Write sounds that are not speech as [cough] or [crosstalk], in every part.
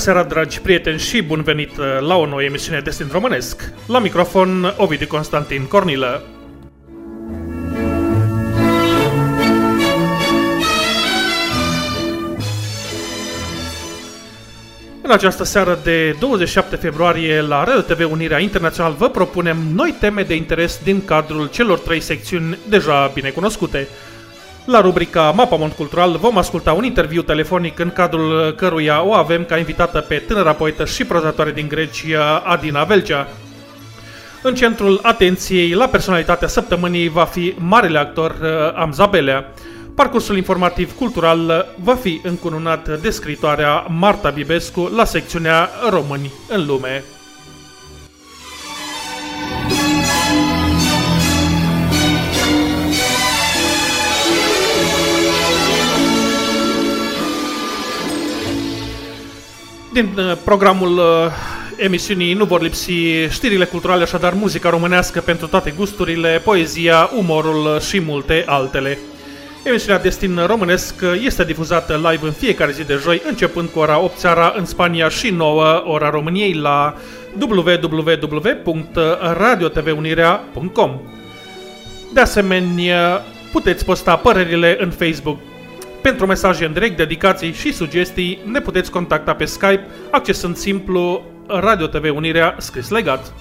Bună seara, dragi prieteni, și bun venit uh, la o nouă emisiune Destin Românesc. La microfon, Ovidiu Constantin Cornilă. În această seară de 27 februarie la Radio TV Unirea Internațional vă propunem noi teme de interes din cadrul celor trei secțiuni deja bine cunoscute. La rubrica Mapamont Cultural vom asculta un interviu telefonic în cadrul căruia o avem ca invitată pe tânăra poetă și prozatoare din Grecia, Adina Velcea. În centrul atenției la personalitatea săptămânii va fi marele actor uh, Amzabelea. Parcursul informativ cultural va fi încununat de scritoarea Marta Bibescu la secțiunea Români în lume. Din uh, programul uh, emisiunii nu vor lipsi știrile culturale, așadar muzica românească pentru toate gusturile, poezia, umorul și multe altele. Emisiunea Destin Românesc este difuzată live în fiecare zi de joi, începând cu ora 8 seara în Spania și 9 ora României la www.radiotvunirea.com De asemenea, puteți posta părerile în Facebook. Pentru mesaje în direct, dedicații și sugestii, ne puteți contacta pe Skype, accesând simplu Radio TV Unirea scris legat.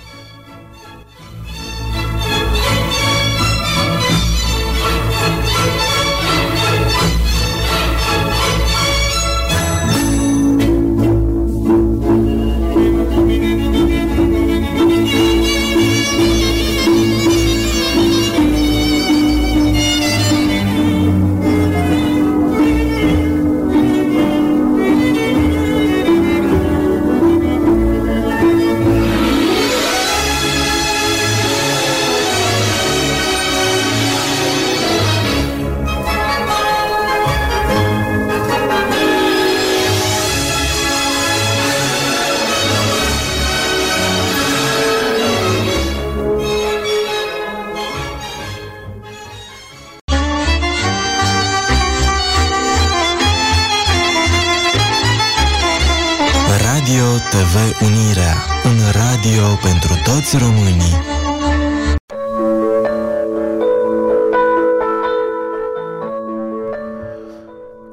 Un radio pentru toți românii.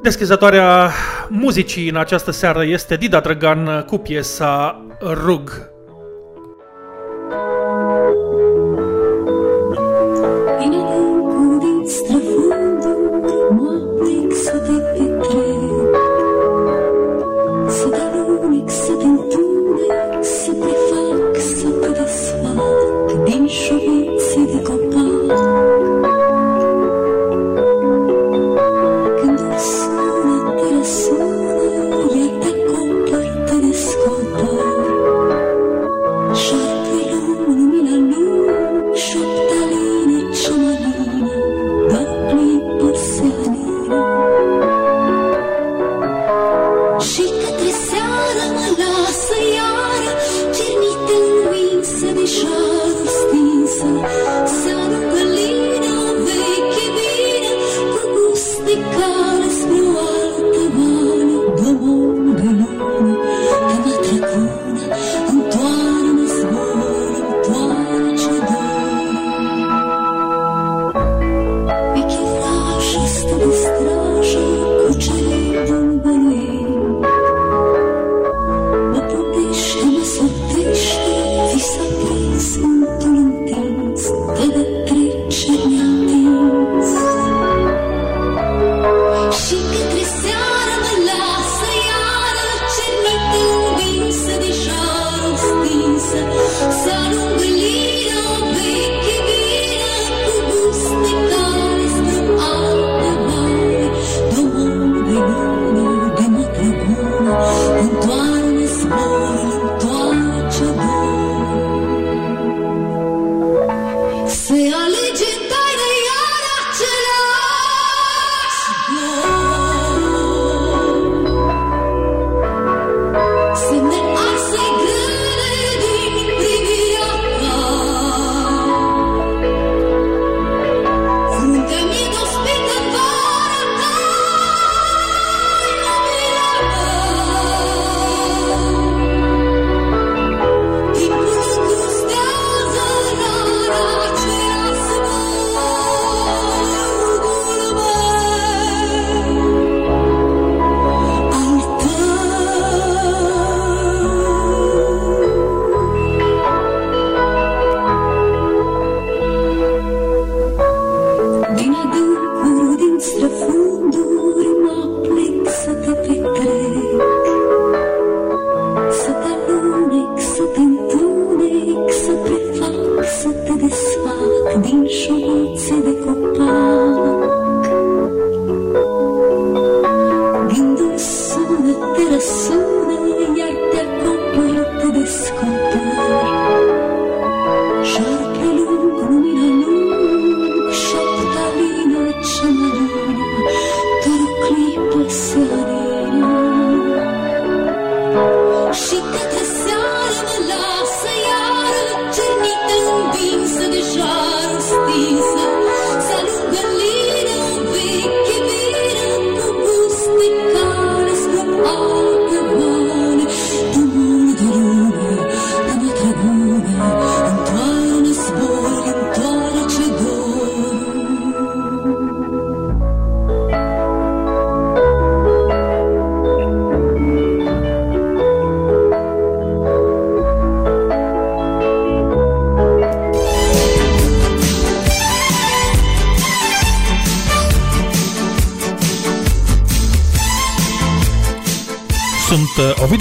Deschizătoarea muzicii în această seară este Dida Drăgan cu piesa Rug.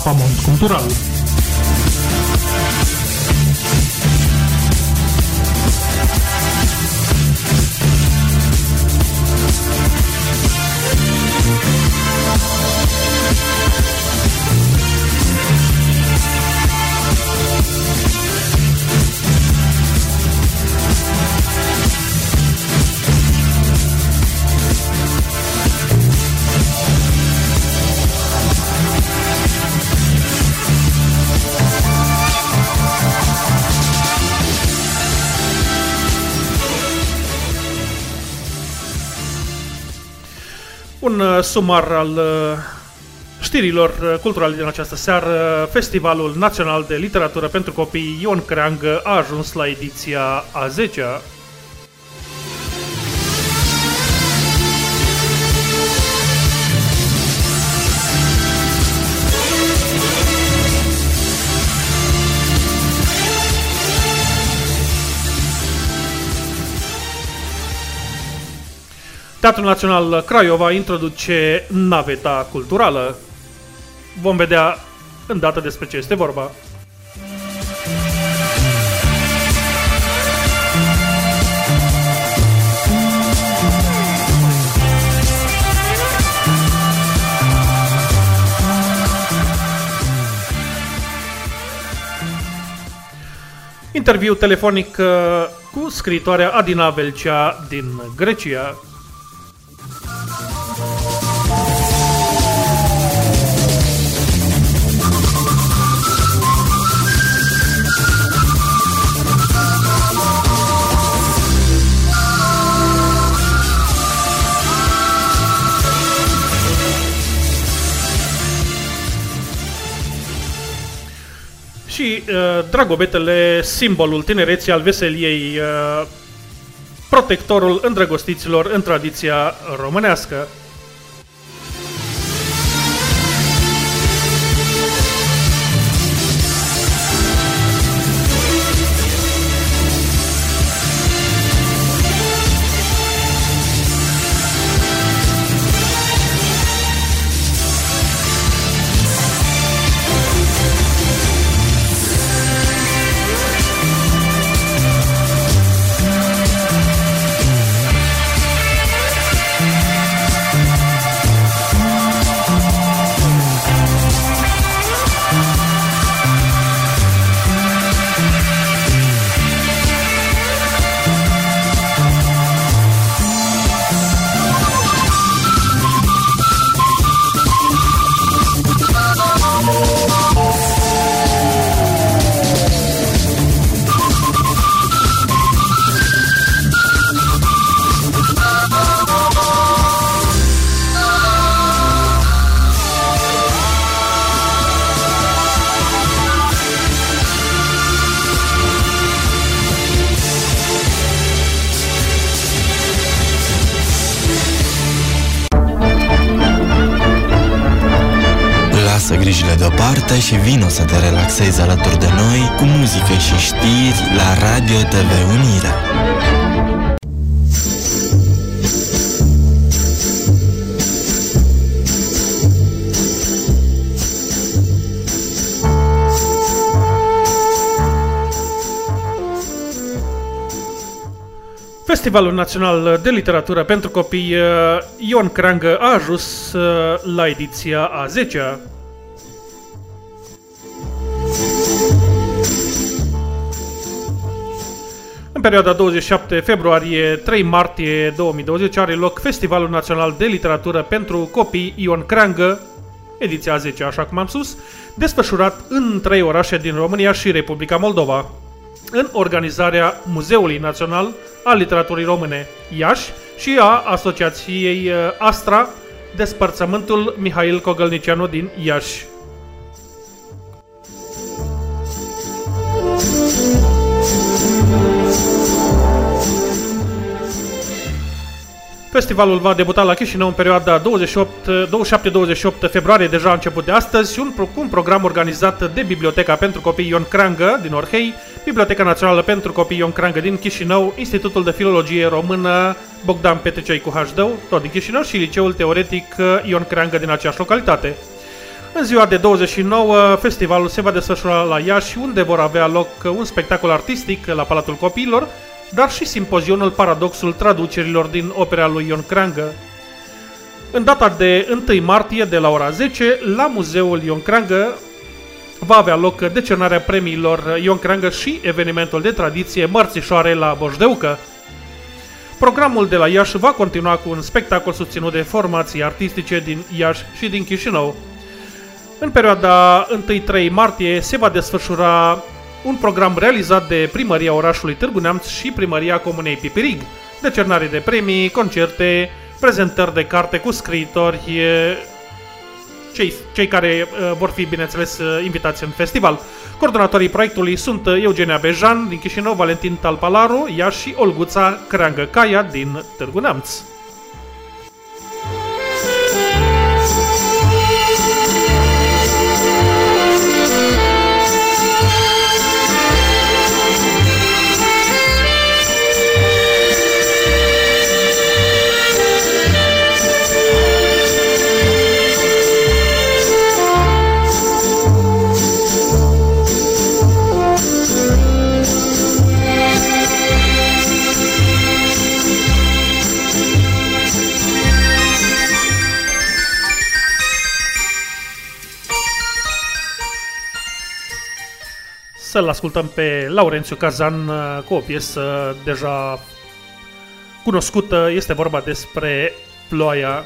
Mapamont Cultural. Un uh, sumar al uh, știrilor uh, culturale din această seară. Festivalul Național de Literatură pentru Copii Ion Creangă a ajuns la ediția a 10-a. Teatrul Național Craiova introduce naveta culturală. Vom vedea îndată despre ce este vorba. Interviu telefonic uh, cu scritoarea Adina Velcea din Grecia. Și uh, dragobetele, simbolul tinereții al veseliei, uh, protectorul îndrăgostiților în tradiția românească. Deoparte și vino să te relaxezi alături de noi cu muzică și știri la Radio TV Unirea. Festivalul Național de Literatură pentru Copii uh, Ion Crangă a ajuns uh, la ediția a 10-a. În În perioada 27 februarie-3 martie 2020 are loc Festivalul Național de Literatură pentru Copii Ion Creangă, ediția 10, așa cum am spus, desfășurat în trei orașe din România și Republica Moldova, în organizarea Muzeului Național al Literaturii Române, Iași, și a Asociației uh, Astra, Despărțământul Mihail Cogălnicianu din Iași. Festivalul va debuta la Chișinău în perioada 27-28 februarie, deja a început de astăzi, un, cu un program organizat de Biblioteca pentru Copii Ion Crangă din Orhei, Biblioteca Națională pentru Copii Ion Crangă din Chișinău, Institutul de Filologie Română Bogdan Petricei cu Hașdău, tot din Chișinău, și Liceul Teoretic Ion Creangă din aceeași localitate. În ziua de 29, festivalul se va desfășura la Iași, unde vor avea loc un spectacol artistic la Palatul Copiilor, dar și simpozionul Paradoxul traducerilor din opera lui Ion Creangă. În data de 1 martie, de la ora 10, la Muzeul Ion Creangă va avea loc decernarea premiilor Ion Creangă și evenimentul de tradiție Mărțișoare la Boșdeucă. Programul de la Iași va continua cu un spectacol susținut de formații artistice din Iași și din Chișinău. În perioada 1-3 martie se va desfășura un program realizat de primăria orașului Târgu Neamț și primăria comunei Pipirig, decernare de premii, concerte, prezentări de carte cu scriitori, cei, cei care vor fi, bineînțeles, invitați în festival. Coordonatorii proiectului sunt Eugenia Bejan din Chișinău, Valentin Talpalaru, ea și Olguța Creangă Caia din Târgu Neamț. Să-l ascultăm pe Laurențiu Cazan uh, cu o piesă deja cunoscută. Este vorba despre Ploaia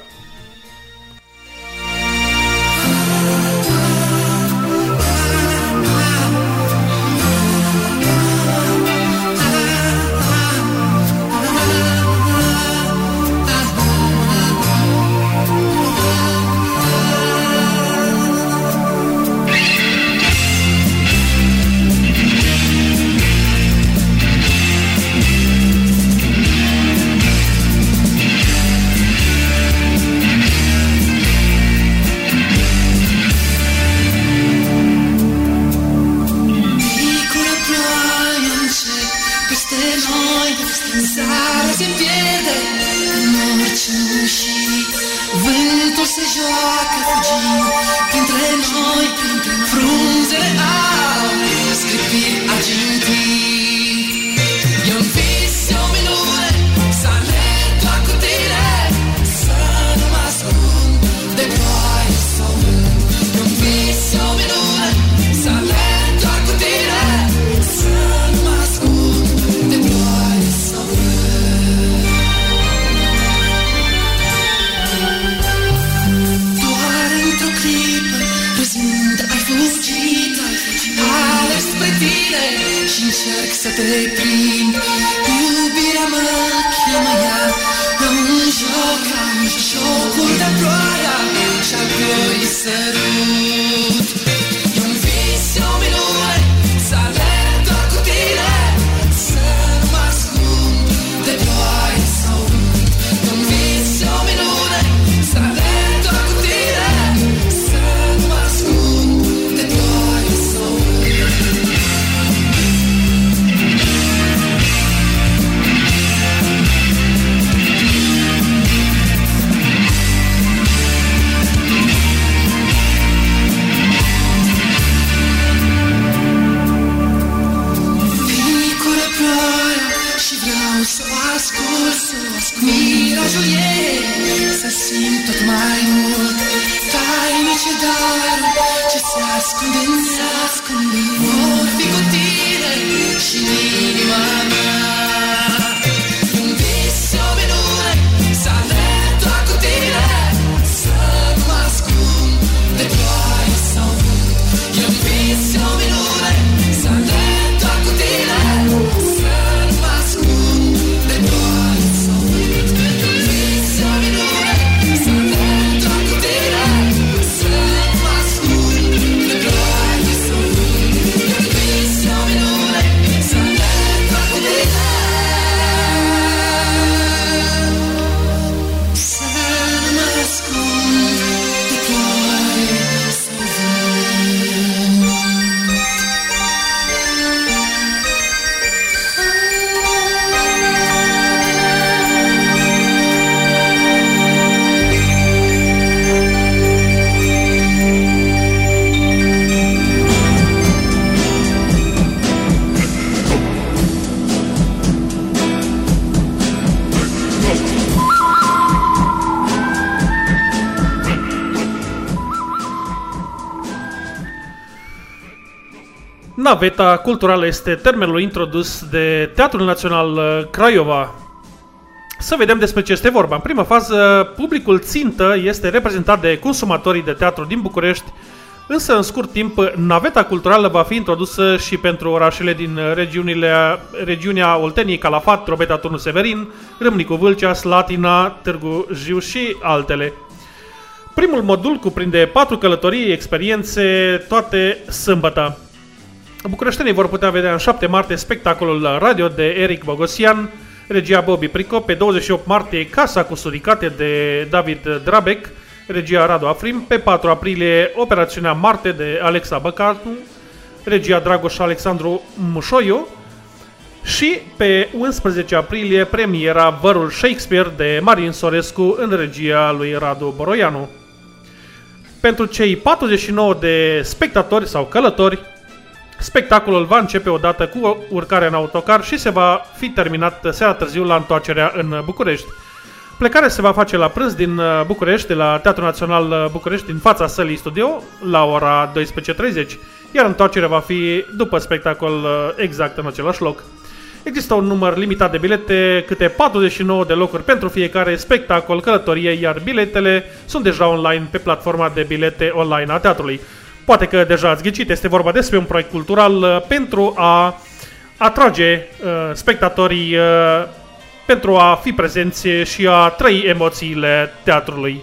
Naveta culturală este termenul introdus de Teatrul Național uh, Craiova. Să vedem despre ce este vorba. În prima fază, publicul țintă este reprezentat de consumatorii de teatru din București, însă în scurt timp, naveta culturală va fi introdusă și pentru orașele din regiunile, regiunea Olteniei, Calafat, Drobeta, Turnul Severin, Râmnicu Vâlcea, Slatina, Târgu Jiu și altele. Primul modul cuprinde patru călătorii, experiențe, toate sâmbătă. Bucureștenii vor putea vedea în 7 martie spectacolul la radio de Eric Bogosian, regia Bobby Prico, pe 28 martie Casa cu suricate de David Drabec, regia Radu Afrim, pe 4 aprilie Operațiunea Marte de Alexa Băcanu, regia Dragoș Alexandru Mușoiu și pe 11 aprilie premiera Vărul Shakespeare de Marin Sorescu în regia lui Radu Boroianu. Pentru cei 49 de spectatori sau călători, spectacolul va începe odată cu urcarea în autocar și se va fi terminat seara târziu la întoarcerea în București. Plecarea se va face la prânz din București, de la Teatrul Național București, din fața sălii studio, la ora 12.30, iar întoarcerea va fi după spectacol exact în același loc. Există un număr limitat de bilete, câte 49 de locuri pentru fiecare spectacol, călătorie, iar biletele sunt deja online pe platforma de bilete online a teatrului. Poate că deja ați ghicit, este vorba despre un proiect cultural uh, pentru a atrage uh, spectatorii uh, pentru a fi prezenți și a trăi emoțiile teatrului.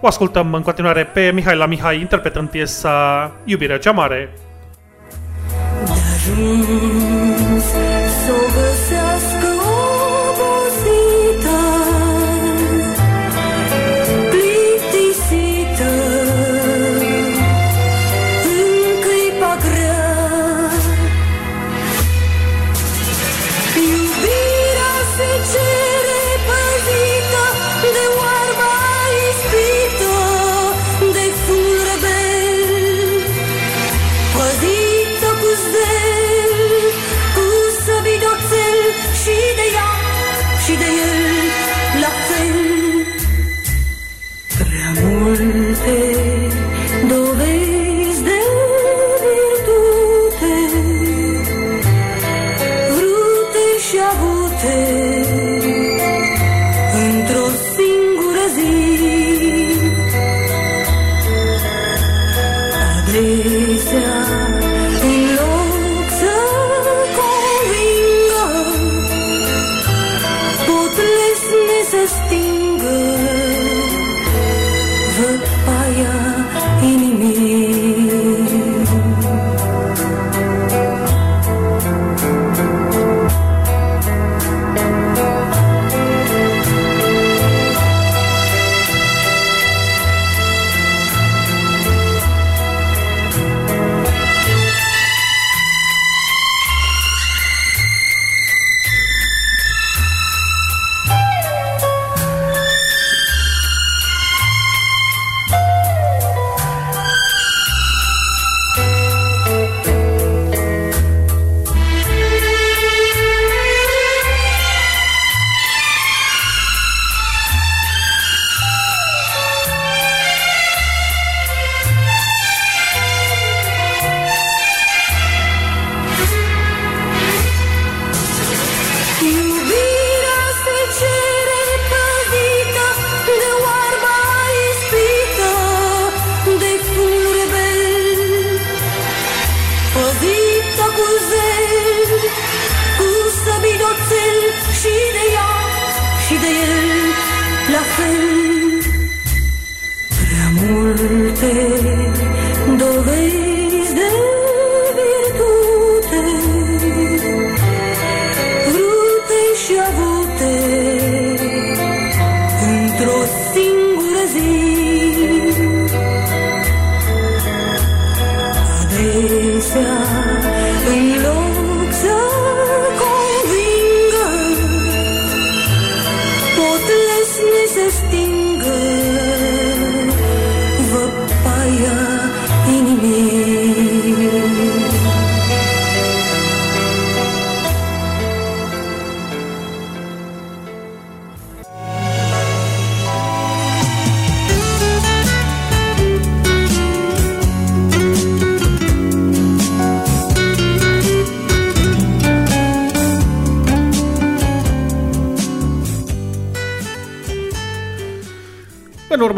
O ascultăm în continuare pe Mihaela Mihai interpretând piesa Iubirea cea mare. ajuns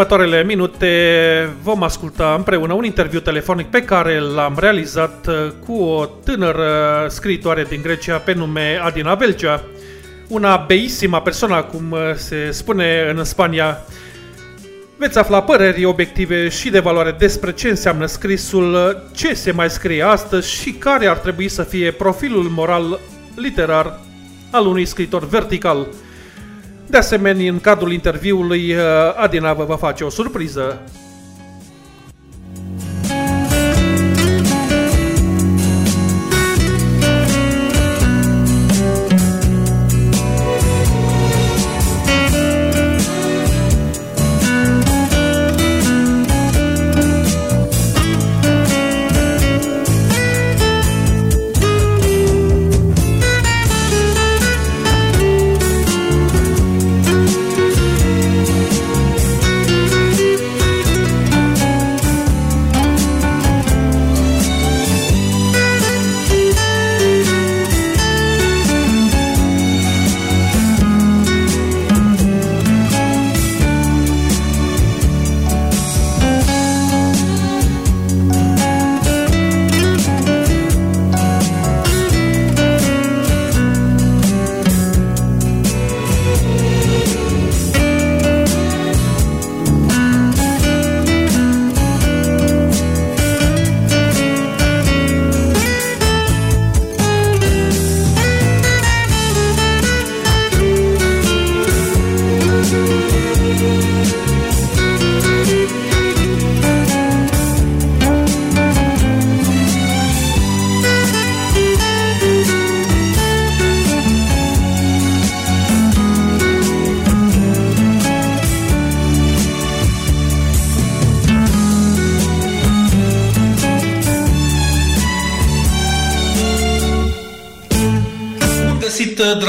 următoarele minute vom asculta împreună un interviu telefonic pe care l-am realizat uh, cu o tânără scriitoare din Grecia pe nume Adina Velcea, una beissima persoană, cum uh, se spune în Spania. Veți afla păreri obiective și de valoare despre ce înseamnă scrisul, ce se mai scrie astăzi și care ar trebui să fie profilul moral literar al unui scriitor vertical. De asemenea, în cadrul interviului, uh, Adina vă va face o surpriză.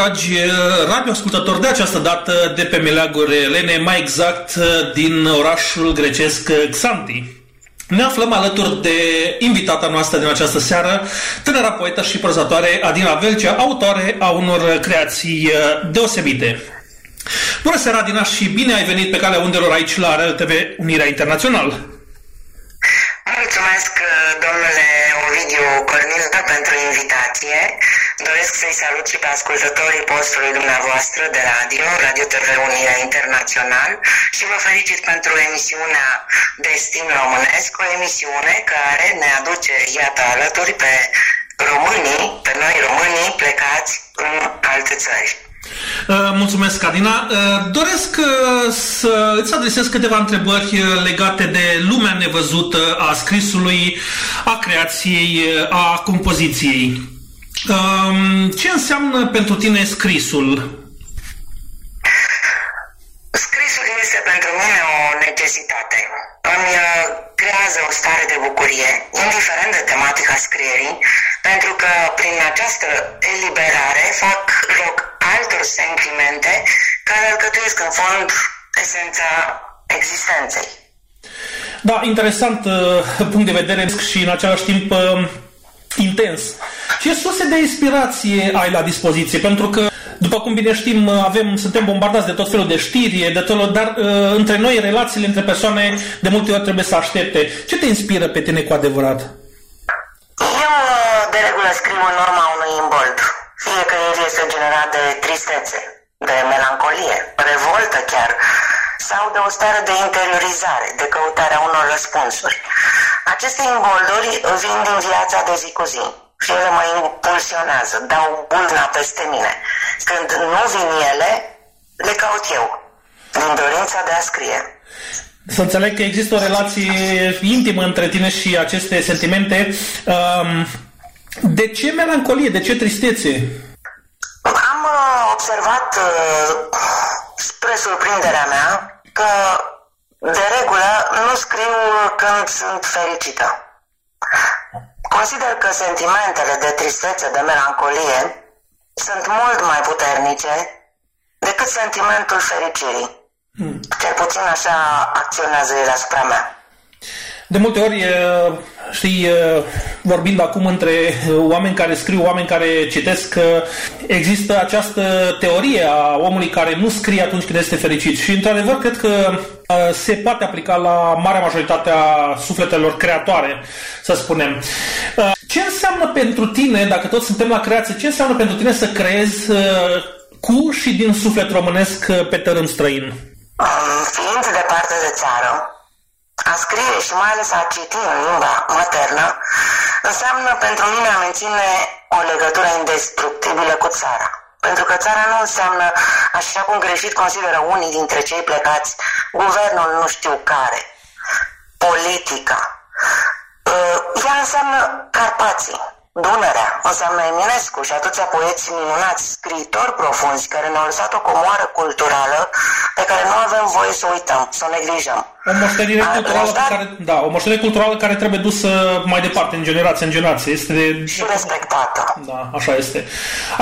Dragi radioascultători, de această dată de pe Meleaguri Elene, mai exact din orașul grecesc Xanti. Ne aflăm alături de invitata noastră din această seară, tânăra poetă și prozatoare Adina Velcea, autoare a unor creații deosebite. Bună seara, Adina, și bine ai venit pe calea undelor aici la Radio TV Unirea Internațional. Mulțumesc, domnule Ovidiu Cornil, pentru invitație. Doresc să-i salut și pe ascultătorii postului dumneavoastră de radio, Radio TV Unirea Internațional și vă felicit pentru emisiunea Destin Românesc, o emisiune care ne aduce, iată, alături pe românii, pe noi românii plecați în alte țări. Uh, Mulțumesc, Adina. Uh, Doresc uh, să îți adresez câteva întrebări uh, legate de lumea nevăzută a scrisului, a creației, uh, a compoziției. Um, Ce înseamnă pentru tine scrisul? Scrisul este pentru mine o necesitate. Îmi uh, creează o stare de bucurie, indiferent de tematica scrierii, pentru că prin această eliberare fac loc altor sentimente care alcătuiesc în fond esența existenței. Da, interesant uh, [laughs] punct de vedere și în același timp uh, intens. Ce surse de inspirație ai la dispoziție? Pentru că, după cum bine știm, uh, avem, suntem bombardați de tot felul de știri, de tot felul, dar uh, între noi, relațiile între persoane, de multe ori trebuie să aștepte. Ce te inspiră pe tine cu adevărat? Eu, uh, de regulă, scriu în urma unui imbold, fie că el este generat de tristețe, de melancolie, revoltă chiar, sau de o stare de interiorizare, de căutarea unor răspunsuri. Aceste imbolduri vin din viața de zi cu zi și ele mă impulsionează, dau bulna peste mine. Când nu vin ele, le caut eu, din dorința de a scrie. Să înțeleg că există o relație intimă între tine și aceste sentimente. Um, de ce melancolie? De ce tristețe? Am uh, observat, uh, spre surprinderea mea, că de regulă nu scriu când sunt fericită. Consider că sentimentele de tristețe, de melancolie, sunt mult mai puternice decât sentimentul fericirii. Hmm. Cel puțin așa acționează el asupra mea. De multe ori, știi, vorbind acum între oameni care scriu, oameni care citesc, există această teorie a omului care nu scrie atunci când este fericit. Și, într-adevăr, cred că se poate aplica la marea majoritate a sufletelor creatoare, să spunem. Ce înseamnă pentru tine, dacă toți suntem la creație, ce înseamnă pentru tine să creezi cu și din suflet românesc pe tărâm străin? Fiind departe de țară, a scrie și mai ales a citi în limba maternă înseamnă pentru mine a menține o legătură indestructibilă cu țara. Pentru că țara nu înseamnă, așa cum greșit consideră unii dintre cei plecați, guvernul nu știu care, politica. Uh, ea înseamnă Carpații, Dunărea înseamnă Eminescu și atâția poeți minunați, scriitori profunzi care ne-au lăsat o comoară culturală pe care nu avem voie să uităm, să o neglijăm. O moștenire culturală, dat... care, da, o moștenire culturală care trebuie dusă mai departe, în generație în generație. Este de... Și respectată. Da, așa este.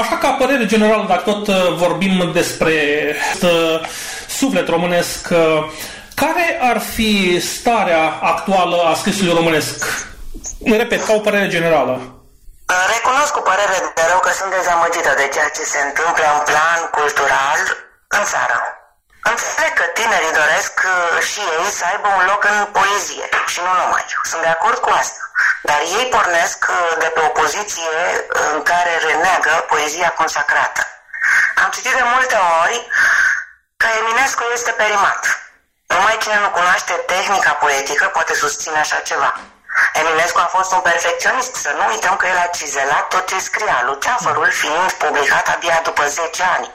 Așa ca părere generală, dacă tot uh, vorbim despre uh, suflet românesc, uh, care ar fi starea actuală a scrisului românesc? Repet, ca o părere generală. Recunosc cu părere de rău că sunt dezamăgită de ceea ce se întâmplă în plan cultural în țară. Înțeleg că tinerii doresc uh, și ei să aibă un loc în poezie și nu numai. Sunt de acord cu asta. Dar ei pornesc uh, de pe o poziție în care reneagă poezia consacrată. Am citit de multe ori că Eminescu este perimat. Numai cine nu cunoaște tehnica poetică poate susține așa ceva. Eminescu a fost un perfecționist, să nu uităm că el a cizelat tot ce scria, Luceafărul fiind publicat abia după 10 ani.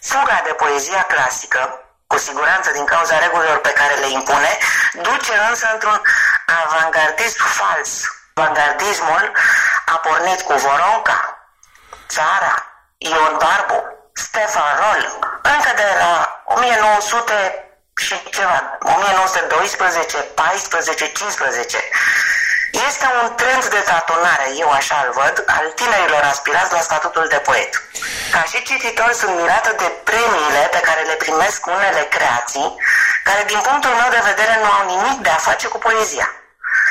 Fuga de poezia clasică, cu siguranță din cauza regulilor pe care le impune, duce însă într-un avangardism fals. Avangardismul a pornit cu Voronca, Țara, Ion Barbu, Stefan Roll, încă de la 1900 și ceva, 1912, 14, 15. Este un trend de tatonare, eu așa îl văd, al tinerilor aspirați la statutul de poet. Ca și cititor sunt mirată de premiile pe care le primesc unele creații, care din punctul meu de vedere nu au nimic de a face cu poezia.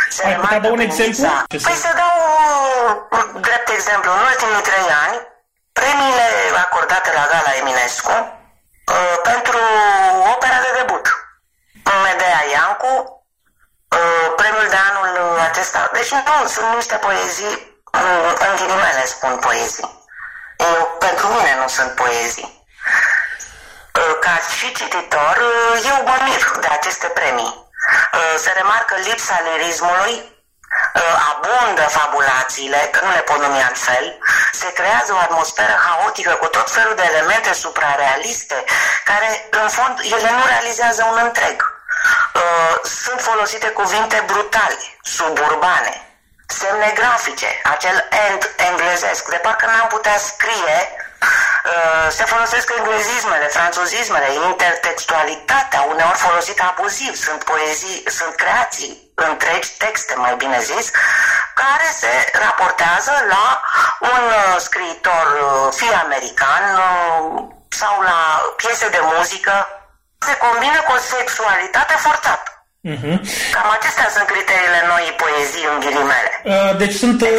Se Ai putea da un exemplu? Păi să dau un drept exemplu. În ultimii trei ani, premiile acordate la Gala Eminescu uh, pentru opera de debut. Medea Iancu, uh, premiul de anul acesta. Deci nu, sunt niște poezii, uh, în ghilimele spun poezii. Eu, pentru mine nu sunt poezii. Uh, ca și cititor, uh, eu mă mir de aceste premii. Uh, se remarcă lipsa lirismului, Uh, abundă fabulațiile, că nu le pot numi altfel, se creează o atmosferă haotică cu tot felul de elemente suprarealiste, care, în fond, ele nu realizează un întreg. Uh, sunt folosite cuvinte brutale, suburbane, semne grafice, acel end englezesc, de parcă n-am putea scrie Uh, se folosesc englezismele, franțuzismele, intertextualitatea, uneori folosită abuziv, sunt poezii, sunt creații întregi, texte mai bine zis, care se raportează la un uh, scriitor uh, fie american sau la piese de muzică, se combină cu o sexualitate forțată. Uh-huh. Cam acestea sunt criteriile noi poezii în ghilimele. Uh, deci sunt, uh,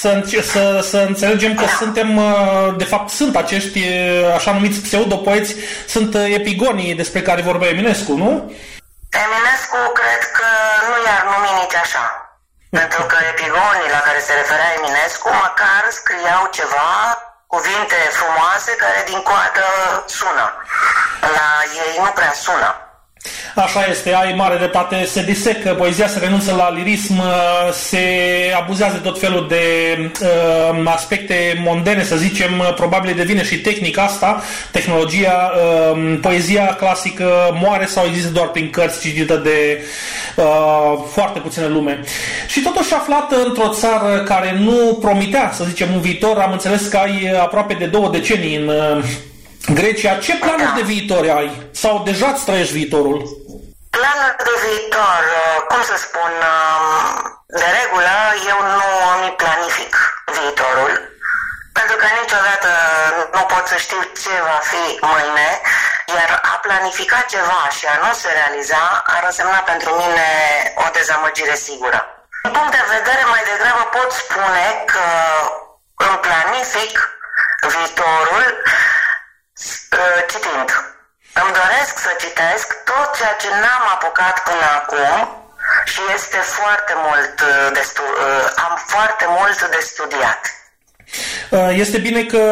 să, să, să înțelegem că da. suntem, uh, de fapt sunt acești așa numiți pseudopoeți, sunt epigonii despre care vorbea Eminescu, nu? Eminescu cred că nu i-ar numi nici așa. [laughs] Pentru că epigonii la care se referea Eminescu măcar scriau ceva cuvinte frumoase care din coadă sună. La ei nu prea sună. Așa este, ai mare dreptate, se disecă, poezia se renunță la lirism, uh, se abuzează tot felul de uh, aspecte mondene, să zicem, uh, probabil devine și tehnica asta, tehnologia, uh, poezia clasică moare sau există doar prin cărți citită de uh, foarte puține lume. Și totuși aflată într-o țară care nu promitea, să zicem, un viitor, am înțeles că ai aproape de două decenii în uh, Grecia. Ce planuri Da. de viitor ai? Sau deja îți trăiești viitorul? Planul de viitor, uh, cum să spun, uh, de regulă eu nu îmi planific viitorul, pentru că niciodată nu pot să știu ce va fi mâine, iar a planifica ceva și a nu se realiza ar însemna pentru mine o dezamăgire sigură. Din punct de vedere mai degrabă pot spune că îmi planific viitorul uh, citind. Îmi doresc să citesc tot ceea ce n-am apucat până acum și este foarte mult uh, de stu- uh, am foarte mult de studiat. Uh, Este bine că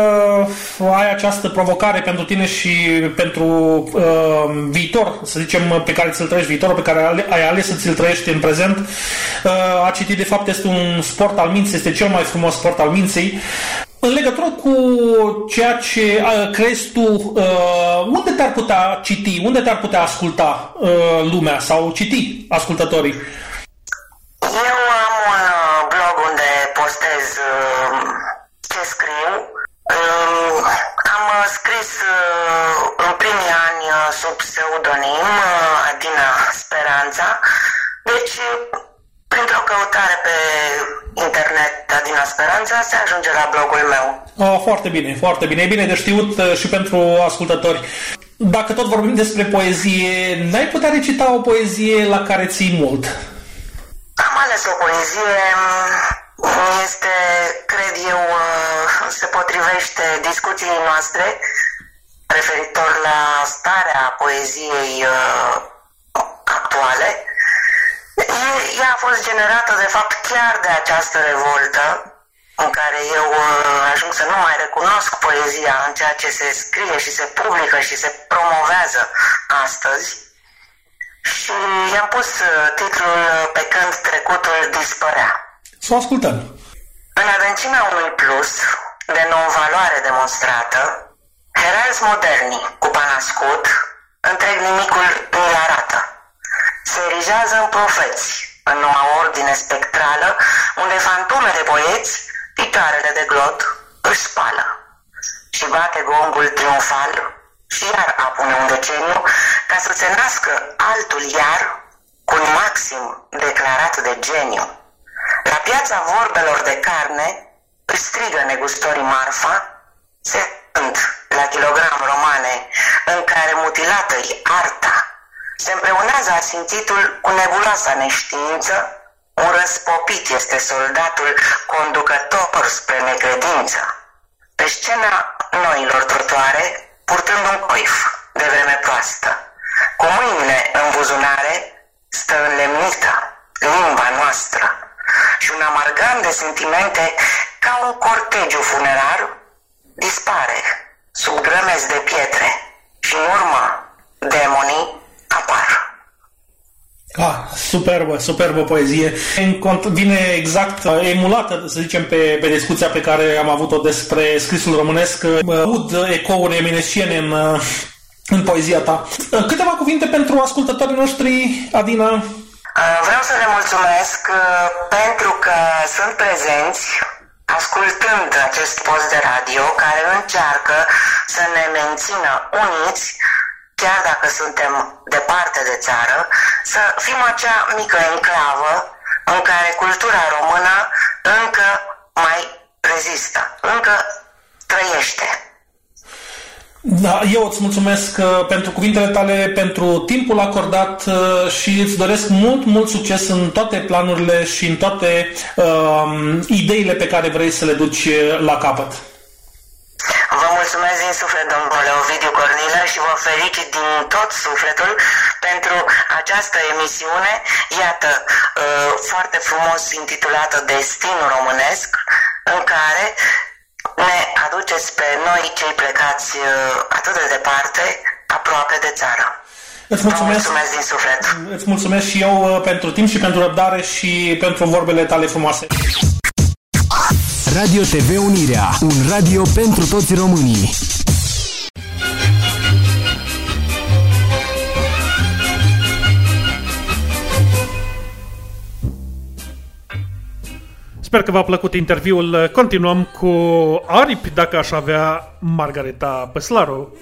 ai această provocare pentru tine și pentru uh, viitor, să zicem, pe care ți-l trăiești, viitorul pe care ale- ai ales să ți-l trăiești în prezent. Uh, a citit, de fapt, este un sport al minții, este cel mai frumos sport al minții. În legătură cu ceea ce uh, crezi tu, uh, unde te-ar putea citi, unde te-ar putea asculta uh, lumea sau citi ascultătorii? Eu am un uh, blog unde postez uh, ce scriu. Um, Am uh, scris uh, în primii ani uh, sub pseudonim uh, Adina Speranța. Deci, uh, printr-o căutare pe internet Adina Speranța se ajunge la blogul meu. Oh, foarte bine, foarte bine. E bine de știut uh, și pentru ascultători. Dacă tot vorbim despre poezie, n-ai putea recita o poezie la care ții mult? Am ales o poezie, mm, este, cred eu, uh, se potrivește discuției noastre referitor la starea poeziei uh, actuale. E- Ea a fost generată, de fapt, chiar de această revoltă în care eu uh, ajung să nu mai recunosc poezia în ceea ce se scrie și se publică și se promovează astăzi. Și i-am pus uh, titlul uh, Pe când trecutul dispărea. Să o ascultăm. În adâncimea unui plus de non-valoare demonstrată, heralzi moderni cu panascut, întreg nimicul îl arată. Se erigează în profeți, în noua ordine spectrală, unde fantome de poeți, picioarele de glot, își spală. Și bate gongul triumfal și iar apune un deceniu ca să se nască altul iar cu un maxim declarat de geniu. La piața vorbelor de carne își strigă negustorii marfa, se sunt la kilogram romane în care mutilată e arta. Se împreunează asimțitul cu nebuloasa neștiință, un răspopit este soldatul conducător spre necredință. Pe scena noilor trotuare, purtând un coif de vreme proastă, cu mâinile în buzunare, stă înlemnită limba noastră și un amargam de sentimente ca un cortegiu funerar dispare sub grămezi de pietre și în urmă demonii apar. Ah, superbă, superbă poezie. În cont- vine exact uh, emulată, să zicem, pe, pe discuția pe care am avut-o despre scrisul românesc. Uh, Aud ecouri eminesciene în, uh, în poezia ta. Uh, Câteva cuvinte pentru ascultătorii noștri, Adina. Uh, Vreau să le mulțumesc uh, pentru că sunt prezenți ascultând acest post de radio care încearcă să ne mențină uniți chiar dacă suntem departe de țară, să fim acea mică enclavă în care cultura română încă mai rezistă, încă trăiește. Da, eu îți mulțumesc uh, pentru cuvintele tale, pentru timpul acordat uh, și îți doresc mult, mult succes în toate planurile și în toate uh, ideile pe care vrei să le duci uh, la capăt. Vă mulțumesc din suflet, domnule Ovidiu Cornilă, și vă felicit din tot sufletul pentru această emisiune, iată, uh, foarte frumos intitulată Destinul Românesc, în care ne aduceți pe noi cei plecați uh, atât de departe, aproape de țară. Îți Vă mulțumesc, mulțumesc din suflet. îți mulțumesc și eu uh, pentru timp și pentru răbdare și pentru vorbele tale frumoase. Radio TV Unirea, un radio pentru toți românii. Sper că v-a plăcut interviul. Continuăm cu aripi, dacă aș avea Margareta Păslaru.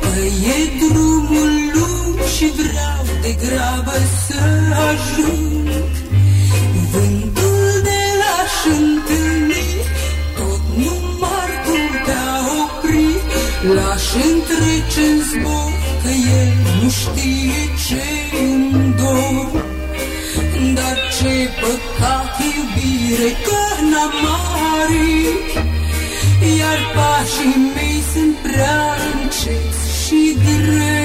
Că e drumul lung și vreau de grabă să ajung Vântul de l-aș întâlni Tot nu m-ar putea opri. L-aș întrece în zbor Că el nu știe ce îmi dor. Dar ce păcat iubire Că n-am arit. Iar pașii mei sunt prea înceți și grei.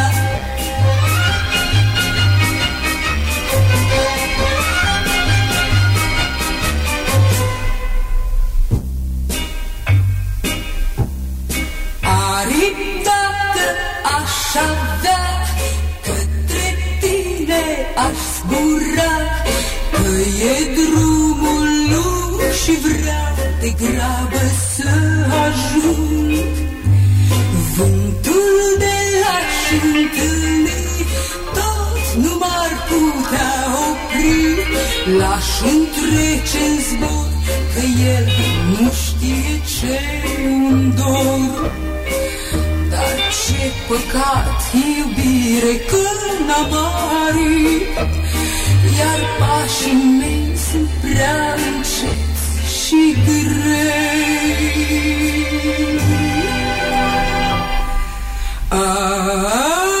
aș zbura Că e drumul lung și vreau de grabă să ajung. Vântul de l-aș întâlni Tot nu m-ar putea opri. L-aș întrece în zbor Că el nu știe ce îmi dor Dar ce păcat, iubire, că n-am arit Iar pașii mei sunt prea înceți și grei. Aripi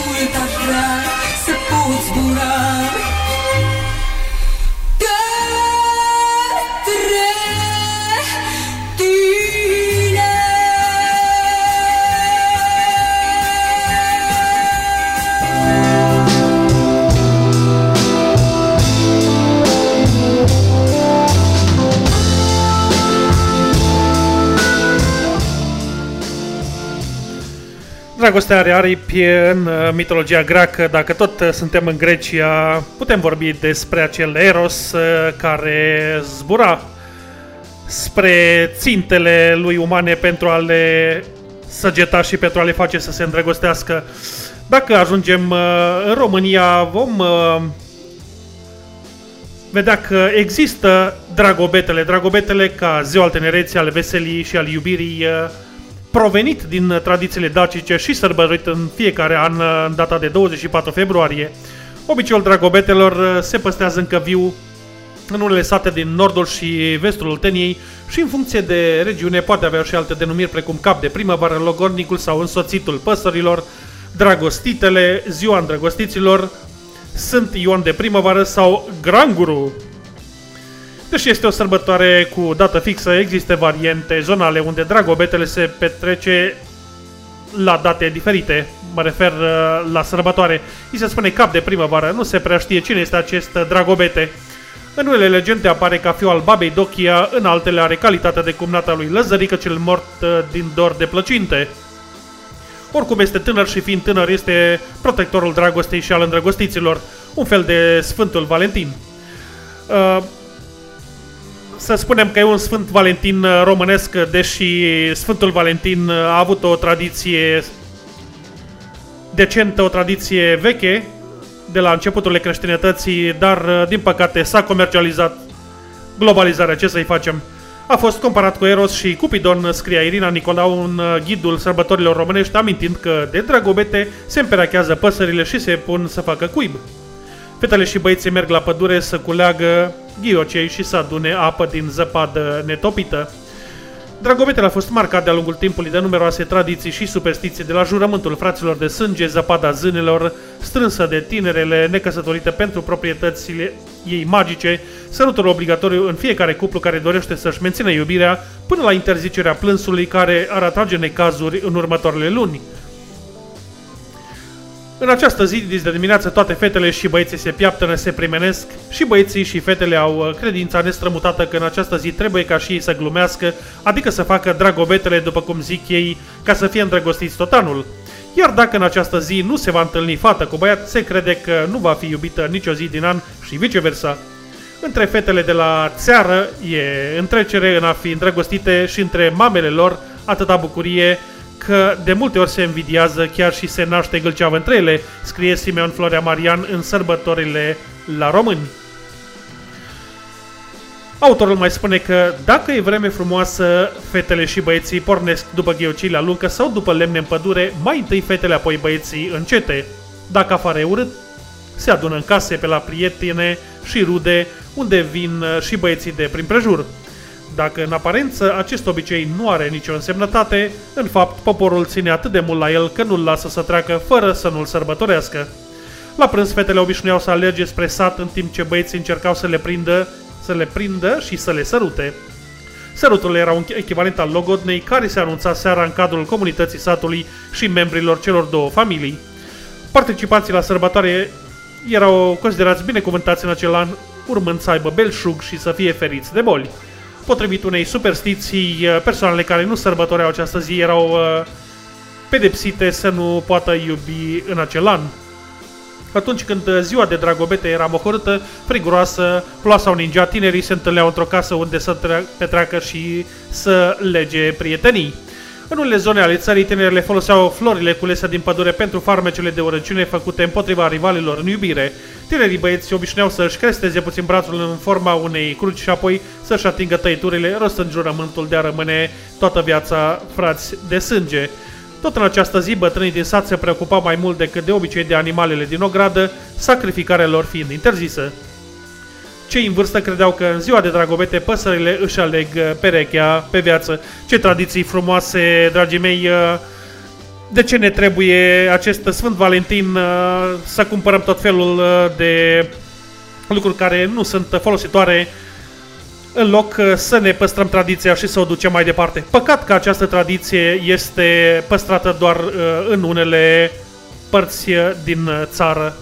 Dragostea are aripi în uh, mitologia greacă. Dacă tot uh, suntem în Grecia, putem vorbi despre acel Eros uh, care zbura spre țintele lui umane pentru a le săgeta și pentru a le face să se îndrăgostească. Dacă ajungem uh, în România, vom uh, vedea că există dragobetele, dragobetele ca ziua al tinereții, al veselii și al iubirii, uh, provenit din tradițiile dacice și sărbătorit în fiecare an uh, în data de 24 februarie. Obiceiul dragobetelor uh, se păstrează încă viu în unele sate din nordul și vestul Olteniei și în funcție de regiune poate avea și alte denumiri precum cap de primăvară, logornicul sau însoțitul păsărilor, dragostitele, ziua îndrăgostiților, sunt Ion de primăvară sau Granguru. Deși este o sărbătoare cu dată fixă, există variante zonale unde dragobetele se petrece la date diferite. Mă refer uh, la sărbătoare. I se spune cap de primăvară, nu se prea știe cine este acest dragobete. În unele legende apare ca fiul al babei Dochia, în altele are calitatea de cumnata lui Lăzărică cel mort uh, din dor de plăcinte. Oricum este tânăr și fiind tânăr este protectorul dragostei și al îndrăgostiților, un fel de Sfântul Valentin. Uh, să spunem că e un Sfânt Valentin uh, românesc, deși Sfântul Valentin uh, a avut o tradiție decentă, o tradiție veche de la începutul creștinătății, dar uh, din păcate s-a comercializat globalizarea, ce să-i facem. A fost comparat cu Eros și Cupidon, scria Irina Nicolau în uh, ghidul sărbătorilor românești, amintind că de dragobete se împerachează păsările și se pun să facă cuib. Fetele și băieții merg la pădure să culeagă ghiocei și să adune apă din zăpadă netopită. Dragobetele a fost marcat de-a lungul timpului de numeroase tradiții și superstiții, de la jurământul fraților de sânge, zăpada zânelor, strânsă de tinerele necăsătorite pentru proprietățile ei magice, sărutul obligatoriu în fiecare cuplu care dorește să-și mențină iubirea, până la interzicerea plânsului care ar atrage necazuri în următoarele luni. În această zi, de dimineață, toate fetele și băieții se piaptănă, se primenesc și băieții și fetele au uh, credința nestrămutată că în această zi trebuie ca și ei să glumească, adică să facă dragobetele, după cum zic ei, ca să fie îndrăgostiți tot anul. Iar dacă în această zi nu se va întâlni fată cu băiat, se crede că nu va fi iubită nicio zi din an și viceversa. Între fetele de la țară e întrecere în a fi îndrăgostite și între mamele lor atâta bucurie că de multe ori se invidiază, chiar și se naște gâlceavă între ele, scrie Simeon Florea Marian în sărbătorile la români. Autorul mai spune că dacă e vreme frumoasă, fetele și băieții pornesc după ghiocii la luncă sau după lemne în pădure, mai întâi fetele, apoi băieții încete. Dacă afară e urât, se adună în case pe la prietene și rude, unde vin și băieții de prin prejur. Dacă în aparență acest obicei nu are nicio însemnătate, în fapt poporul ține atât de mult la el că nu-l lasă să treacă fără să nu-l sărbătorească. La prânz fetele obișnuiau să alerge spre sat în timp ce băieții încercau să le prindă, să le prindă și să le sărute. Sărutul era un echivalent al logodnei care se anunța seara în cadrul comunității satului și membrilor celor două familii. Participanții la sărbătoare erau considerați binecuvântați în acel an, urmând să aibă belșug și să fie feriți de boli. Potrivit unei superstiții, uh, persoanele care nu sărbătoreau această zi erau uh, pedepsite să nu poată iubi în acel an. Atunci când uh, ziua de dragobete era mocorâtă, friguroasă, ploa sau ningea, tinerii se întâlneau într-o casă unde să petreacă și să lege prietenii. În unele zone ale țării, tinerile foloseau florile culese din pădure pentru farmecele de urăciune făcute împotriva rivalilor în iubire. Tinerii băieți obișnuiau să-și cresteze puțin brațul în forma unei cruci și apoi să-și atingă tăiturile, rostând jurământul de a rămâne toată viața frați de sânge. Tot în această zi, bătrânii din sat se preocupau mai mult decât de obicei de animalele din ogradă, sacrificarea lor fiind interzisă. Cei în vârstă credeau că în ziua de dragobete păsările își aleg uh, perechea pe viață. Ce tradiții frumoase, dragii mei! Uh, de ce ne trebuie acest Sfânt Valentin uh, să cumpărăm tot felul de lucruri care nu sunt folositoare în loc să ne păstrăm tradiția și să o ducem mai departe. Păcat că această tradiție este păstrată doar în unele părți din țară.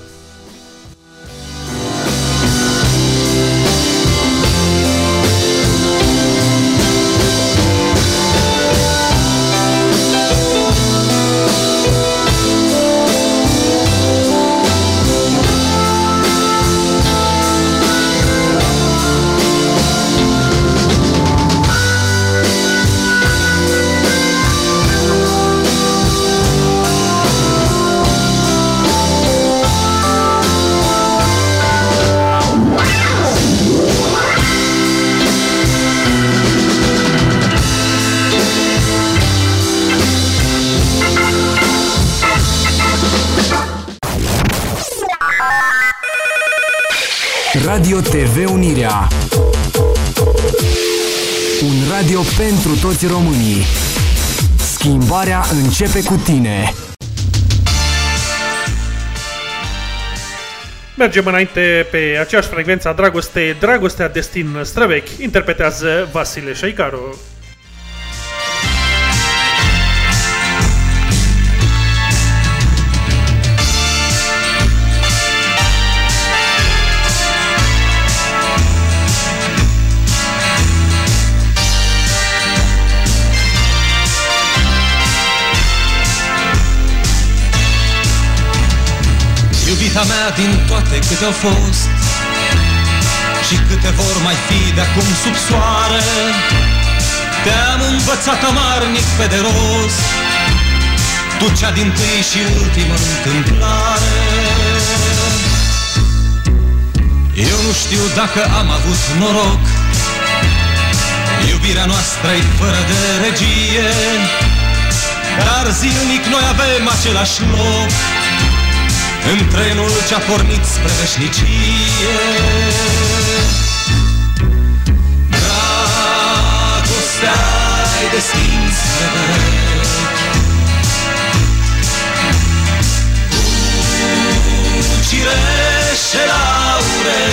Radio TV Unirea. Un radio pentru toți românii. Schimbarea începe cu tine. Mergem înainte pe aceeași frecvență a dragostei, Dragostea Destin Străvechi, interpretează Vasile Șaicaru. Mea din toate câte au fost Și câte vor mai fi de acum sub soare Te-am învățat amarnic pe de rost Tu cea din tâi și ultimă întâmplare. Eu nu știu dacă am avut noroc Iubirea noastră e fără de regie Dar zilnic noi avem același loc În trenul ce-a pornit spre veșnicie. Dragostea ai destin spre vechi Cu cireșe laure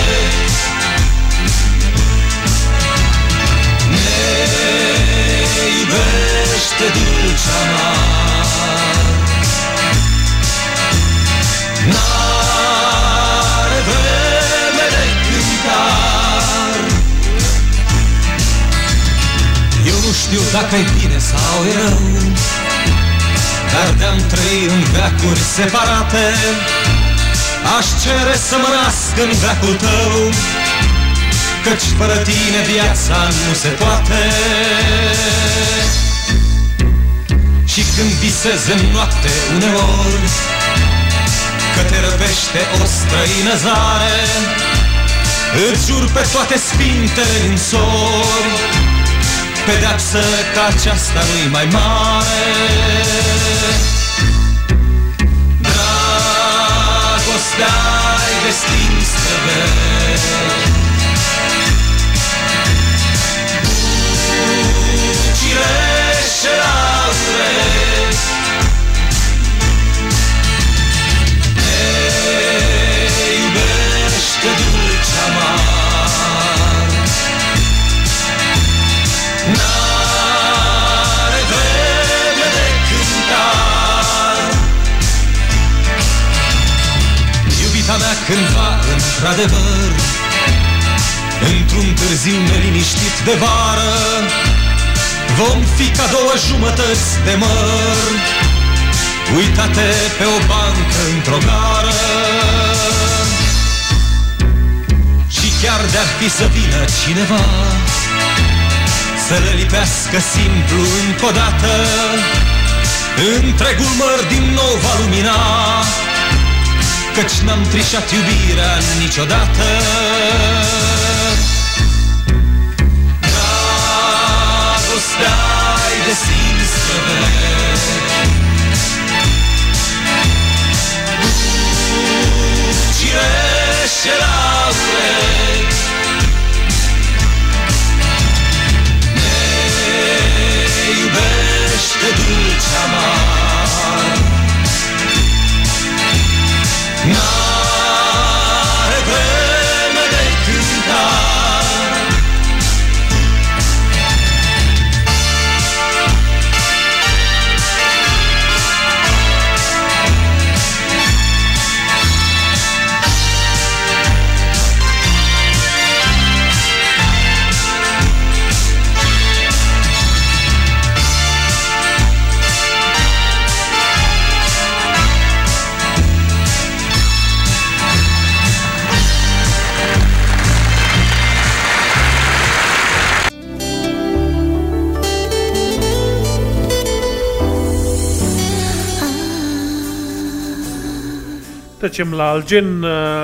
Ne iubește dulce amar nu știu dacă e bine sau e rău Dar de-am trăi în veacuri separate Aș cere să mă nasc în veacul tău Căci fără tine viața nu se poate. Și când visez în noapte uneori Că te răpește o străină zare Îți jur pe toate sfintele din sori Pedeapsă ca aceasta nu-i mai mare. Dragostea ai destin spre vechi cândva într-adevăr Într-un târziu neliniștit de vară Vom fi ca două jumătăți de măr Uitate pe o bancă într-o gară. Și chiar de-ar fi să vină cineva Să le lipească simplu încă o dată Întregul măr din nou va lumina Căci n-am trișat iubirea niciodată. Dragostea ai destin spre vechi Cireșe la urechi Ne iubește dulce amar No. Trecem la Algen,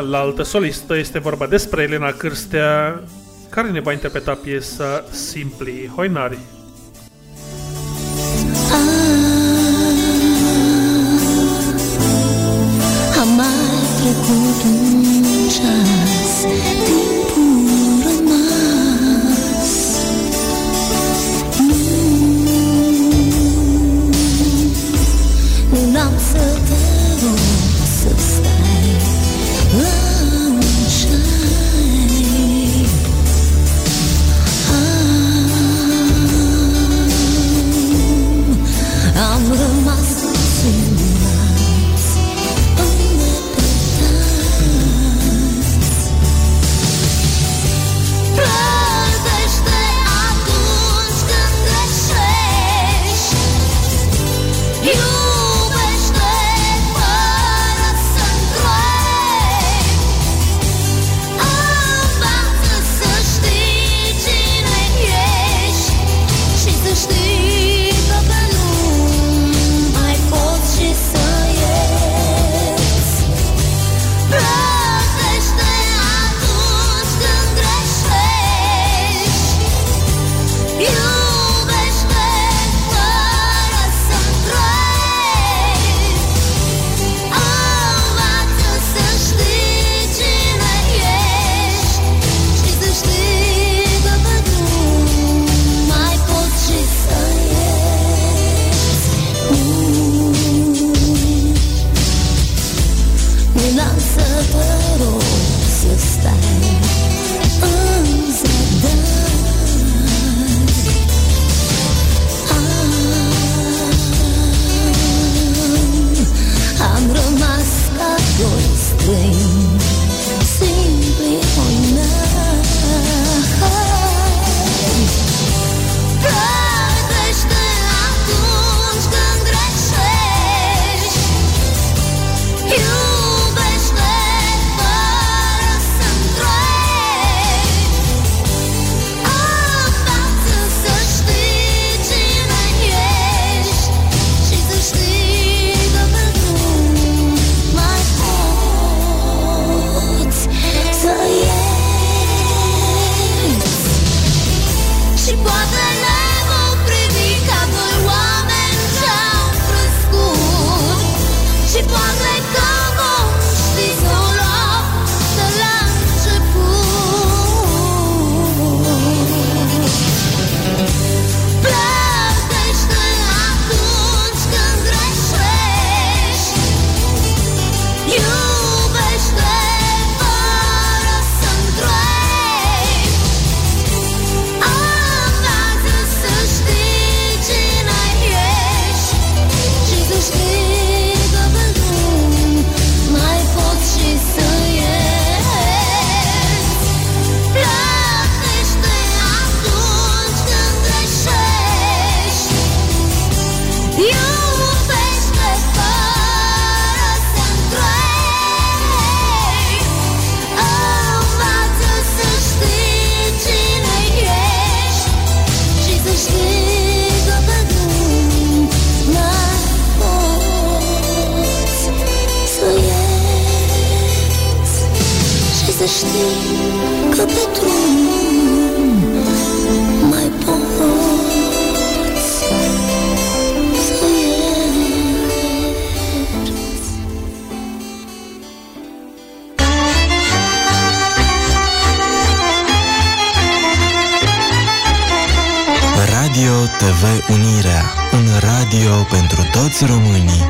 la altă solistă, este vorba despre Elena Cârstea, care ne va interpreta piesa Simply Hoinari. TV Unirea, un radio pentru toți românii.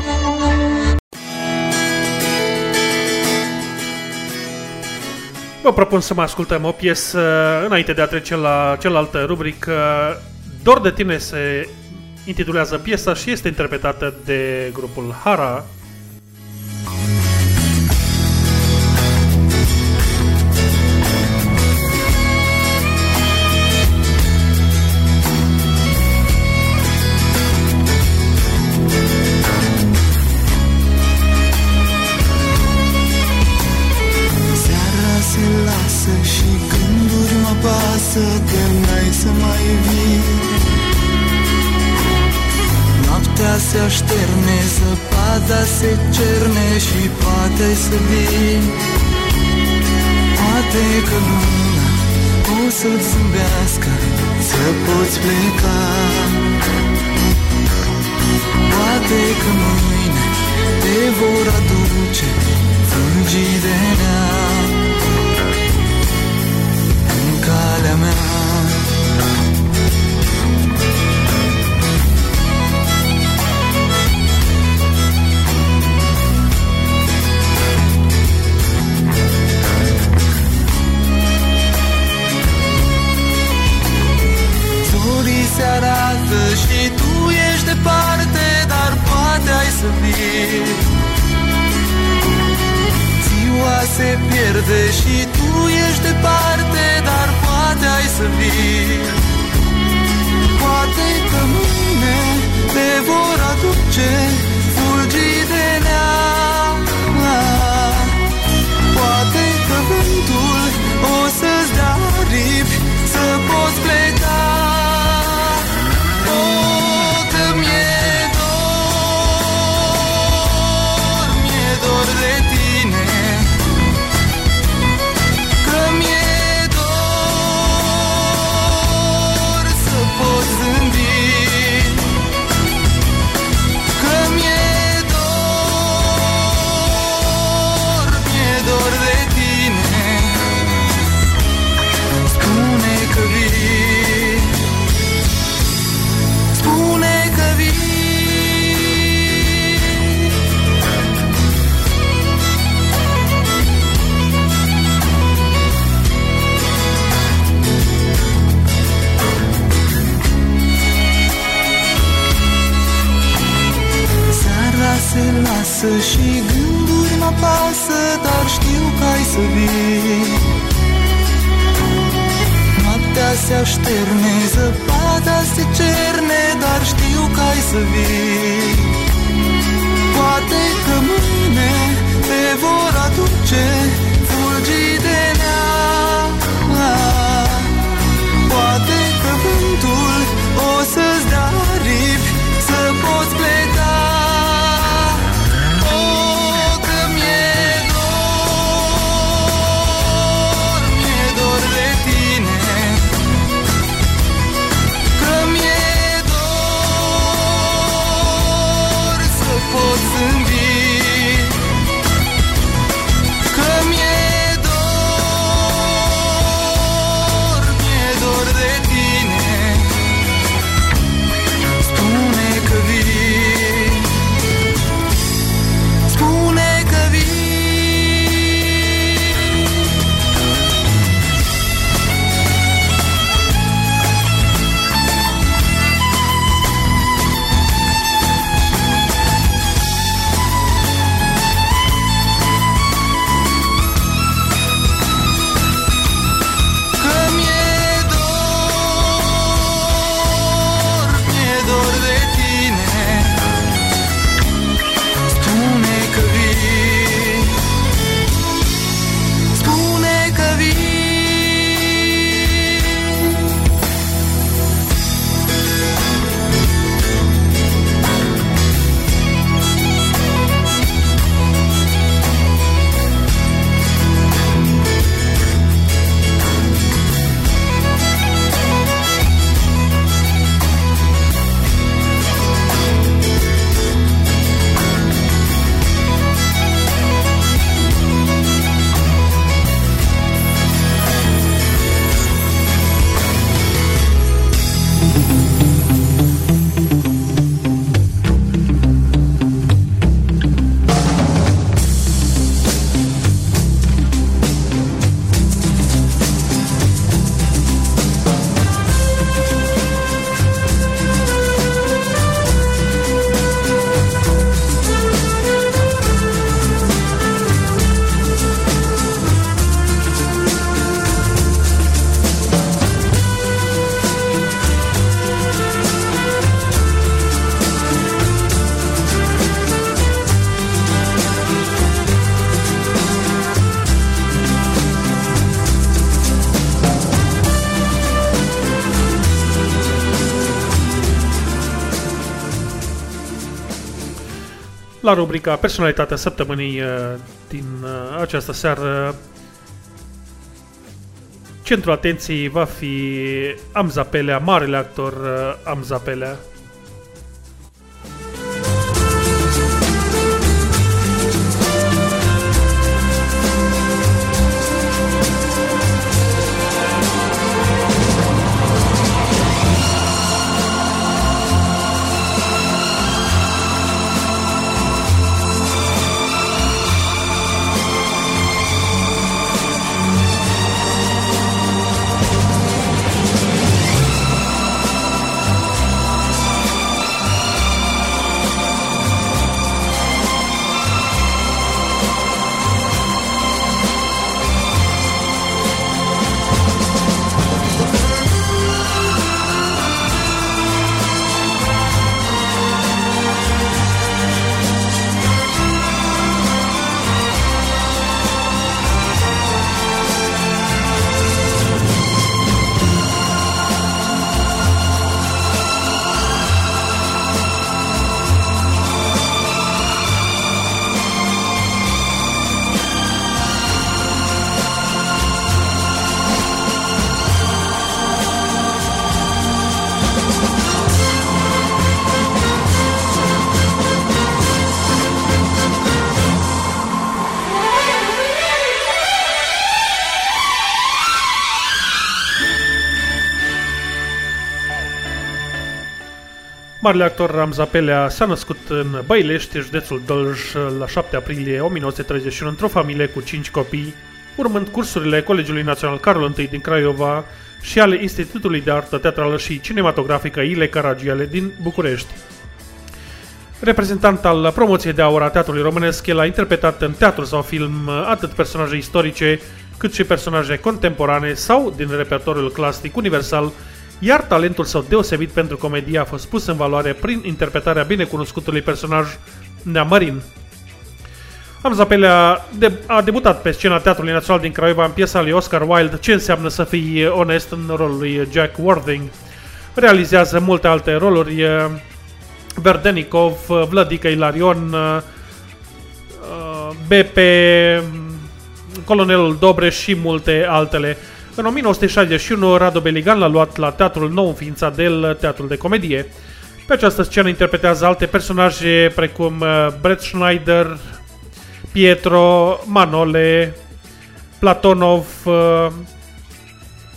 Vă propun să mai ascultăm o piesă înainte de a trece la cealaltă rubrică. Dor de tine se intitulează piesa și este interpretată de grupul Hara. Noaptea se așterne, zăpada se cerne Și poate ai să vii Poate că luna o să-ți zâmbească Să poți pleca. Poate că mâine te vor aduce Fulgii de neam. În calea mea se arată și tu ești departe Dar poate ai să vii Ziua se pierde și tu ești departe Dar poate ai să vii Poate că mâine te vor aduce Fulgii de neam Poate că vântul o să-ți dea aripi Să poți pleca lasă și gânduri mă pasă Dar știu că ai să vii. Noaptea se așterne, zăpada se cerne Dar știu că ai să vii. Poate că mâine te vor aduce La rubrica Personalitatea Săptămânii uh, din uh, această seară, centrul atenției va fi Amza Pelea, marele actor uh, Amza Pelea. Marele actor Ramza Pelea s-a născut în Băilești, județul Dolj, la 7 aprilie 1931 într-o familie cu 5 copii, urmând cursurile Colegiului Național Carol I din Craiova și ale Institutului de Artă Teatrală și Cinematografică Ile Caragiale din București. Reprezentant al promoției de aur a teatrului românesc, el a interpretat în teatru sau film atât personaje istorice, cât și personaje contemporane sau din repertoriul clasic universal, iar talentul său deosebit pentru comedie a fost pus în valoare prin interpretarea binecunoscutului personaj Neamărin. Amza Pelea de- a debutat pe scena Teatrului Național din Craiova în piesa lui Oscar Wilde Ce înseamnă să fii onest în rolul lui Jack Worthing. Realizează multe alte roluri eh, Verdenikov, Vladica Ilarion, eh, BP, Colonelul Dobreș și multe altele. În 1961, Radu Beligan l-a luat la teatrul nou înființat de el, teatrul de comedie. Pe această scenă interpretează alte personaje precum uh, Brett Schneider, Pietro, Manole, Platonov, uh,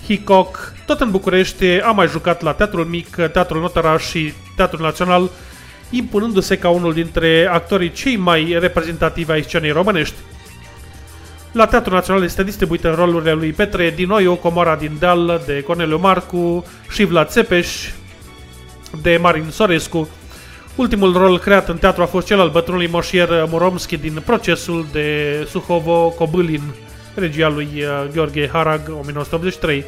Hickok. Tot în București a mai jucat la Teatrul Mic, Teatrul Notaraș și Teatrul Național, impunându-se ca unul dintre actorii cei mai reprezentativi ai scenei românești. La Teatrul Național este distribuit în rolurile lui Petre Dinoiu, Comora din Deal de Corneliu Marcu și Vlad Țepeș de Marin Sorescu. Ultimul rol creat în teatru a fost cel al bătrânului moșier Muromski din procesul de Suhovo-Cobâlin, regia lui uh, Gheorghe Harag, 1983.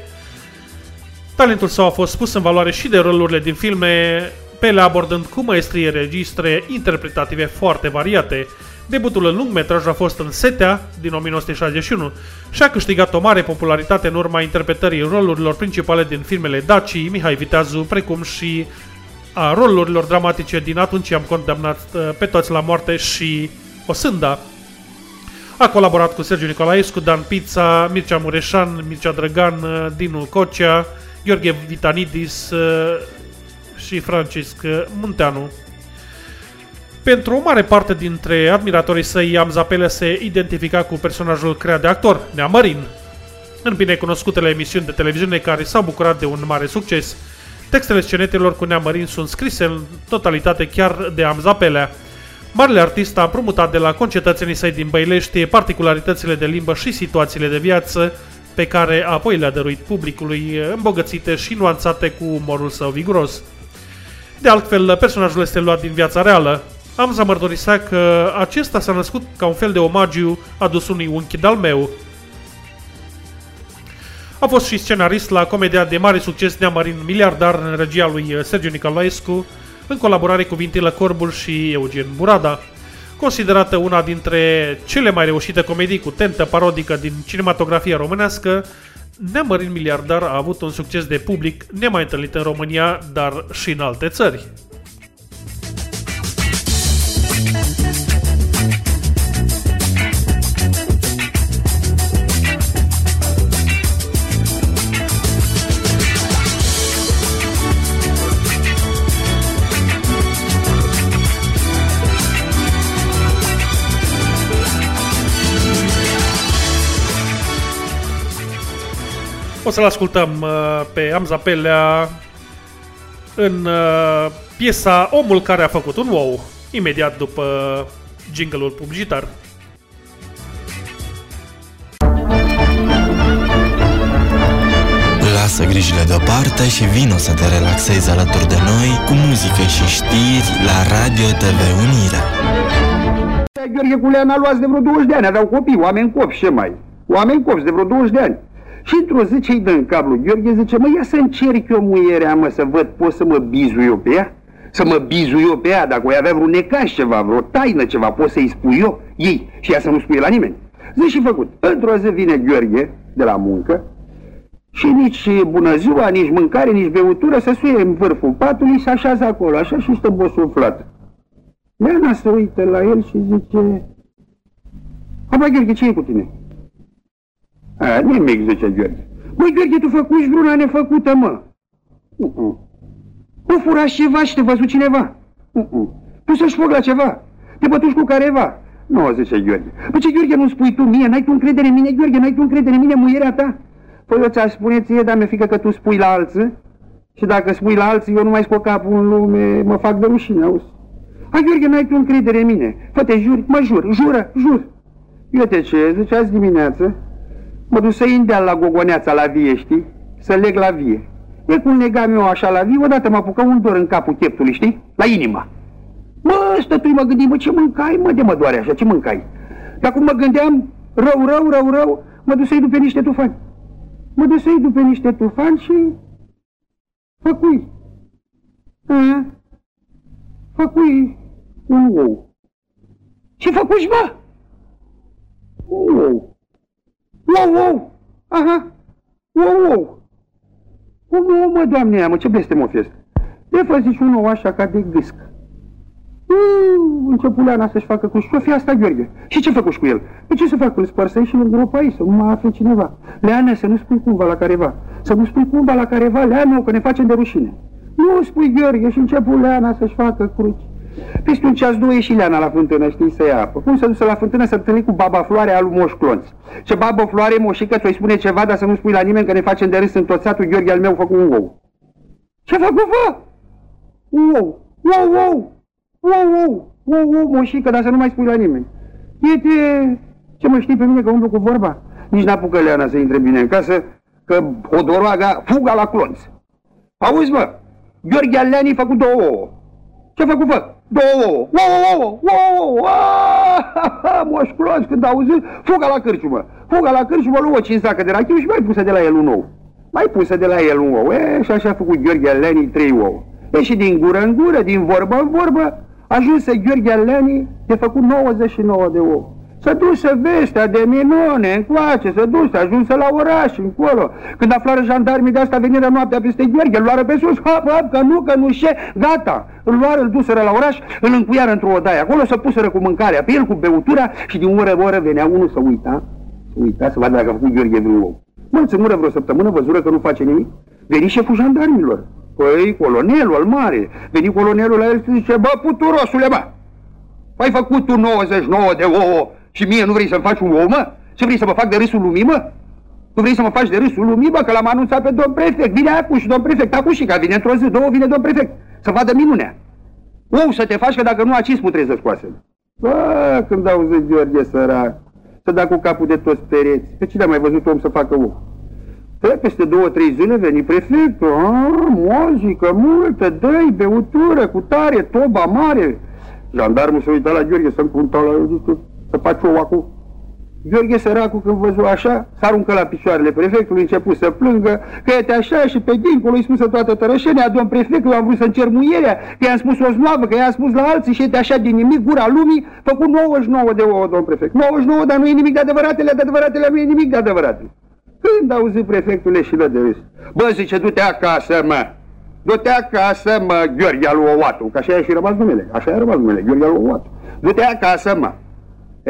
Talentul său a fost pus în valoare și de rolurile din filme, Pele abordând cu maestrie registre interpretative foarte variate. Debutul în lungmetraj a fost în Setea din 1961 și a câștigat o mare popularitate în urma interpretării rolurilor principale din filmele Daci, Mihai Viteazu, precum și a rolurilor dramatice din Atunci am condamnat uh, pe toți la moarte și O Sânda. A colaborat cu Sergiu Nicolaescu, Dan Pizza, Mircea Mureșan, Mircea Drăgan, uh, Dinu Cocea, Gheorghe Vitanidis uh, și Francisc Munteanu. Pentru o mare parte dintre admiratorii săi, Amzapele se identifica cu personajul creat de actor, Neamărin, în binecunoscutele emisiuni de televiziune care s-au bucurat de un mare succes. Textele scenetelor cu Neamărin sunt scrise în totalitate chiar de Amzapelea. Marele artist a împrumutat de la concetățenii săi din Băilești particularitățile de limbă și situațiile de viață pe care apoi le-a dăruit publicului îmbogățite și nuanțate cu umorul său viguros. De altfel, personajul este luat din viața reală. Am să mărturisea că acesta s-a născut ca un fel de omagiu adus unui unchi de-al meu. A fost și scenarist la comedia de mare succes Neamarin Miliardar în regia lui Sergiu Nicolaescu, în colaborare cu Vintilă Corbul și Eugen Burada. Considerată una dintre cele mai reușite comedii cu tentă parodică din cinematografia românească, Neamărin Miliardar a avut un succes de public nemai întâlnit în România, dar și în alte țări. O să-l ascultăm uh, pe Amza Pelea în uh, piesa Omul care a făcut un wow imediat după jingle-ul publicitar. Lasă grijile deoparte și vino să te relaxezi alături de noi cu muzică și știri la Radio TV Unirea. Gheorghe Culeana luați de vreo 20 de ani, aveau copii, oameni copși, ce mai? Oameni copși de vreo 20 de ani. Și într-o zi ce-i dă în cablu Gheorghe, zice, mă, ia să încerc eu muierea, mă, să văd, pot să mă bizui eu pe ea? Să mă bizui eu pe ea, dacă o avea vreun necaș ceva, vreo taină ceva, pot să-i spui eu, ei, și ea să nu spui la nimeni. Zi și făcut. Într-o zi vine Gheorghe de la muncă și nici bună ziua, nici mâncare, nici beutură, să suie în vârful patului, se așează acolo, așa și stă bosuflat. Leana se uită la el și zice, Aba, Gheorghe, ce e cu tine? A, nimic, zice Gheorghe. Băi, Gheorghe, tu făcuși vreuna nefăcută, mă. Uh-uh. O furași ceva și te văzut cineva. Uh-uh. Tu să-și foc la ceva. Te bătuși cu careva. Nu, zice Gheorghe. Păi ce, Gheorghe, nu spui tu mie? N-ai tu încredere în mine, Gheorghe? N-ai tu încredere în mine, muierea ta? Păi eu ți-aș spune ție, dar mi-e frică că tu spui la alții. Și dacă spui la alții, eu nu mai scot capul în lume, mă fac de rușine, auzi? Hai, Gheorghe, n-ai tu încredere în mine. Fă, te juri, mă jur, jură, jur. Uite ce, zice, azi dimineață, mă duc să indeal la gogoneața la vie, știi? Să leg la vie. E cum legam eu așa la vie, odată mă apucă un dor în capul cheptului, știi? La inima. Mă, stătui, mă gândim, mă, ce mâncai, mă, de mă doare așa, ce mâncai? Dar cum mă gândeam, rău, rău, rău, rău, mă duc să-i duc pe niște tufani. Mă duc să-i duc pe niște tufani și... Făcui. A? Făcui un ou. Ce făcuși, bă? Un ou. Ou, ou. Aha. Ou, ou. Un ou, mă, doamne, ea, mă, ce blestem o fiest. De fă zici un ou așa ca de gâsc. Uuu, început Leana să-și facă cu și fi asta Gheorghe. Și ce făcuși cu el? Păi ce să fac? Îl spărsei și îl îngropai, să nu mai afle cineva. Leana, să nu spui cumva la careva. Să nu spui cumva la careva, Leana, că ne facem de rușine. Nu spui Gheorghe și început Leana să-și facă cruci. Peste un ceas, două ieși Leana la fântână, știi, să ia apă. Cum să duce la fântână să întâlni cu baba floare al lui Moș Clonț? Ce babă floare, moșică, ți-o spune ceva, dar să nu spui la nimeni că ne facem de râs în tot satul, Gheorghe al meu făcut un ou. Ce făcut, fă? Un ou. Ou, ou. Ou, ou. Ou, ou, moșică, dar să nu mai spui la nimeni. Iete, ce mă știi pe mine că umblu cu vorba? Nici n-apucă Leana să intre bine în casă, că Hodoroaga fuga la Clonț. Auzi, mă, Gheorghe Aleani făcut două ouă. Ce a făcut, fă? Două ouă. Ouă, ouă, ouă, ouă. Moș Clonț, când auzi, fuga la cârciumă. Fuga la cârciumă, luă cinci sacă de rachiu și mai pusă de la el un ou. Mai pusă de la el un ou. E, și așa a făcut Gheorghe Aleani trei ouă. E și din gură în gură, din vorbă în vorbă, ajunse Gheorghe Aleani de făcut 99 de ouă. Să duce vestea de minune încoace, să duce, ajunse la oraș, încolo. Când aflară jandarmii de asta, venirea noaptea peste Gheorghe, îl luară pe sus, hop, hop, că nu, că nu șe, gata. Îl luară, îl duseră la oraș, îl încuiară într-o odaie. Acolo să puseră cu mâncarea pe el, cu beutura și din oră în oră venea unul să uita, să uita, să vadă dacă a făcut Gheorghe vreun ou. Mă, ținură vreo săptămână, văzură că nu face nimic. Veni șeful jandarmilor. Păi, colonelul al mare. Veni colonelul la el și zice, bă, puturosule, bă, ai făcut tu 99 de ouă și mie nu vrei să-mi faci un ou, mă? Ce vrei să mă fac de râsul lumii, mă? Tu vrei să mă faci de râsul lumii, bă, că l-am anunțat pe domn prefect. Vine acum și domn prefect, acum și ca vine într-o zi, două, vine domn prefect. Să vadă minunea. Ou să te faci, că dacă nu, acis putrezi să scoase. Bă, când auzi Gheorghe sărac, să da cu capul de toți pereți. Pe cine a mai văzut om să facă ou? Păi, peste două, trei zile veni prefectul, a, muzică multă, dă beutură, cu tare, toba mare. Jandarmul se uita la Gheorghe să-mi punta la el, zice, să faci ou acum. Gheorghe săracul când văzu așa, s-a aruncat la picioarele prefectului, început să plângă, că este așa și pe dincolo îi spusă toată tărășenia, domn prefect, eu am vrut să încer muierea, că i-am spus o slavă, că i-am spus la alții și este așa din nimic, gura lumii, făcut 99 de ouă, domn prefect. 99, dar nu e nimic de adevăratele, de adevăratele nu e nimic de adevăratele. Când auzi prefectul leșină de râs? Bă, zice, du-te acasă, mă! Du-te acasă, mă, Gheorghe al Oatu, că așa a și rămas numele, așa a rămas numele, Gheorghe al Oatu. Du-te acasă, mă!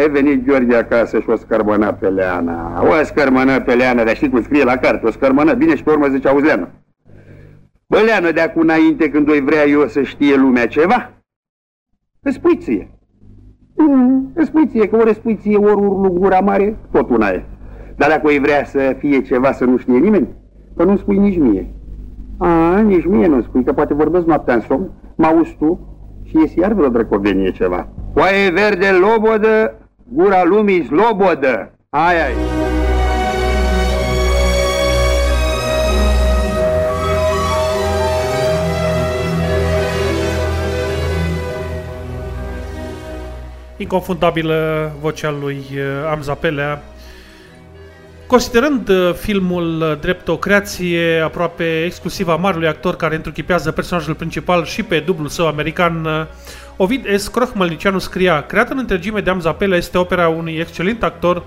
E venit Gheorghe acasă și o scărmăna pe Leana. O scărmănă pe Leana, dar știi cum scrie la carte, o scărmănă. Bine și pe urmă zice, auzi, Leana. Bă, Leana, de acum înainte când o vrea eu să știe lumea ceva, îți spui ție. Mm, îți spui ție, că ori spui ție, ori urlu gura mare, tot una e. Dar dacă o vrea să fie ceva să nu știe nimeni, Că nu spui nici mie. A, nici mie nu spui, că poate vorbesc noaptea în somn, mă auzi tu și ies iar vreo drăcovenie ceva. Foaie verde lobodă, gura lumii slobodă. Aia e. Inconfundabilă vocea lui uh, Amza Pelea. Considerând uh, filmul uh, drept o creație aproape exclusivă a marelui actor care întruchipează personajul principal și pe dublul său american, uh, Ovid S. Crohmălnicianu scria Creată în întregime de Amza Pelea este opera unui excelent actor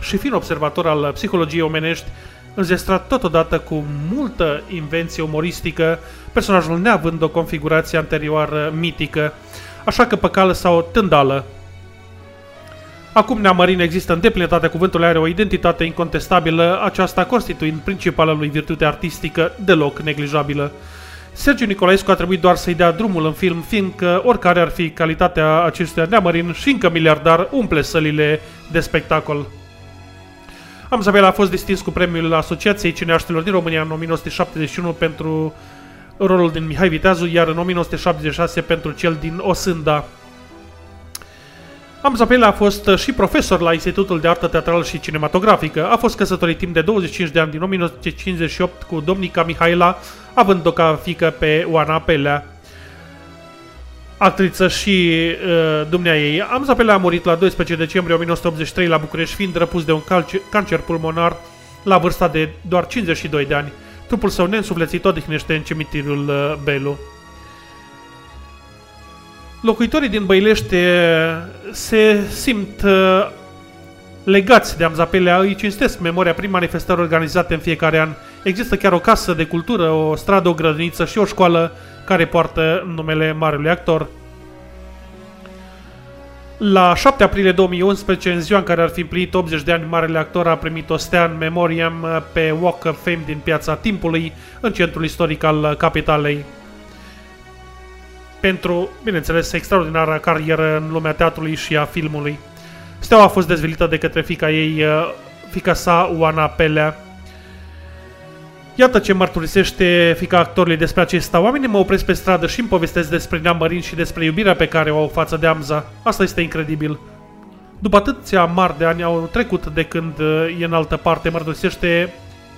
și fin observator al psihologiei omenești, înzestrat totodată cu multă invenție umoristică, personajul neavând o configurație anterioară mitică, așa că păcală sau tândală. Acum Neamărin există în deplinătatea cuvântului, are o identitate incontestabilă, aceasta constituind principala lui virtute artistică deloc neglijabilă. Sergiu Nicolaescu a trebuit doar să-i dea drumul în film, fiindcă oricare ar fi calitatea acestuia Neamărin și încă miliardar umple sălile de spectacol. Amzabel a fost distins cu premiul Asociației Cineaștilor din România în 1971 pentru rolul din Mihai Viteazu, iar în 1976 pentru cel din Osânda. Amza Pelea a fost și profesor la Institutul de Artă Teatrală și Cinematografică. A fost căsătorit timp de 25 de ani din 1958 cu domnica Mihaela, având-o ca fică pe Oana Pelea. Actriță și uh, dumnea ei. Amza Pelea a murit la 12 decembrie 1983 la București, fiind răpus de un calce- cancer pulmonar la vârsta de doar 52 de ani. Trupul său neînsuflețit odihnește în cimitirul uh, Belu. Locuitorii din Băilește se simt uh, legați de Amzapelea, îi cinstesc memoria prin manifestări organizate în fiecare an. Există chiar o casă de cultură, o stradă, o grădiniță și o școală care poartă numele marelui actor. La 7 aprilie 2011, în ziua în care ar fi împlinit 80 de ani, marele actor a primit o stea în memoriam pe Walk of Fame din Piața Timpului, în centrul istoric al capitalei pentru, bineînțeles, extraordinara carieră în lumea teatrului și a filmului. Steaua a fost dezvelită de către fica ei, uh, fica sa, Oana Pelea. Iată ce mărturisește fica actorului despre acesta. Oamenii mă opresc pe stradă și îmi povestesc despre Neamărin și despre iubirea pe care o au față de Amza. Asta este incredibil. După atâția mari de ani au trecut de când uh, e în altă parte, mărturisește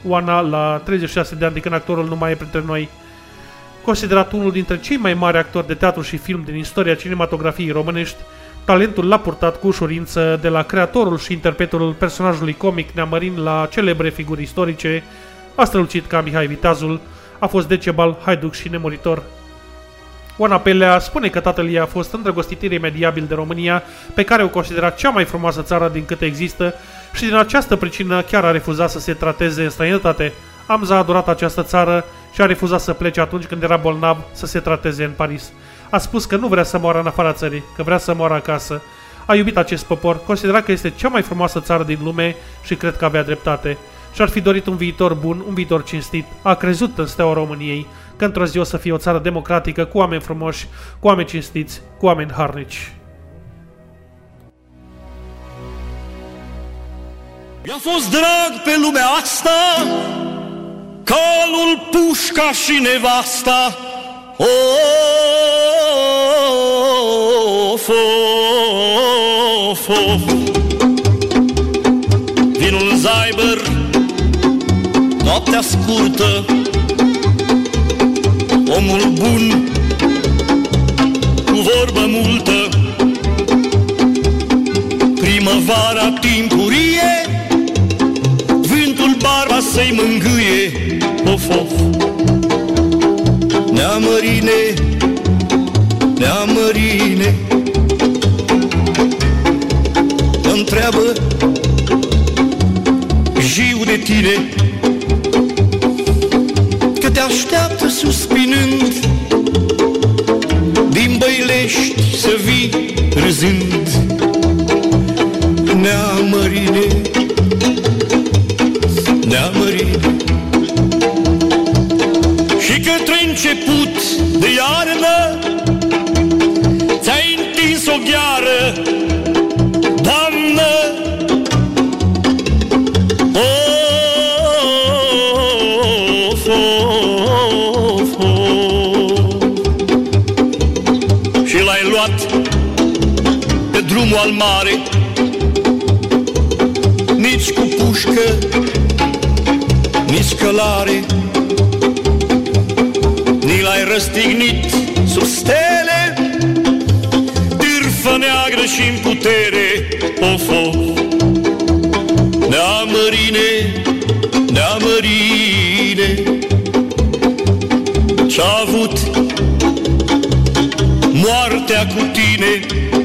Oana la 36 de ani de când actorul nu mai e printre noi. Considerat unul dintre cei mai mari actori de teatru și film din istoria cinematografiei românești, talentul l-a purtat cu ușurință de la creatorul și interpretul personajului comic Neamărin la celebre figuri istorice, a strălucit ca Mihai Vitazul, a fost decebal, haiduc și nemuritor. Oana Pelea spune că tatăl ei a fost îndrăgostit iremediabil de România, pe care o considera cea mai frumoasă țară din câte există și din această pricină chiar a refuzat să se trateze în străinătate. Amza a adorat această țară și a refuzat să plece atunci când era bolnav să se trateze în Paris. A spus că nu vrea să moară în afara țării, că vrea să moară acasă. A iubit acest popor, considera că este cea mai frumoasă țară din lume și cred că avea dreptate. Și-ar fi dorit un viitor bun, un viitor cinstit. A crezut în steaua României, că într-o zi o să fie o țară democratică, cu oameni frumoși, cu oameni cinstiți, cu oameni harnici. Mi-a fost drag pe lumea asta Calul, pușca și nevasta Of, of, of Vinul Zyber Noaptea scurtă Omul bun Cu vorbă multă. Primăvara timpurie Vântul barba să-i mângâie. Of, of. Neamărine Neamărine. Întreabă Jiu de tine Că te așteaptă suspinând Din băilești să vii râzând. Neamărine Neamărine Și către început de iarnă Ți-ai întins o gheară Doamnă. Of, of. Și l-ai luat pe drumul al mare călare. Ni l-ai răstignit sub stele Târfă neagră și în putere Of, of. Neamărine, neamărine Ce-a avut moartea cu tine? Că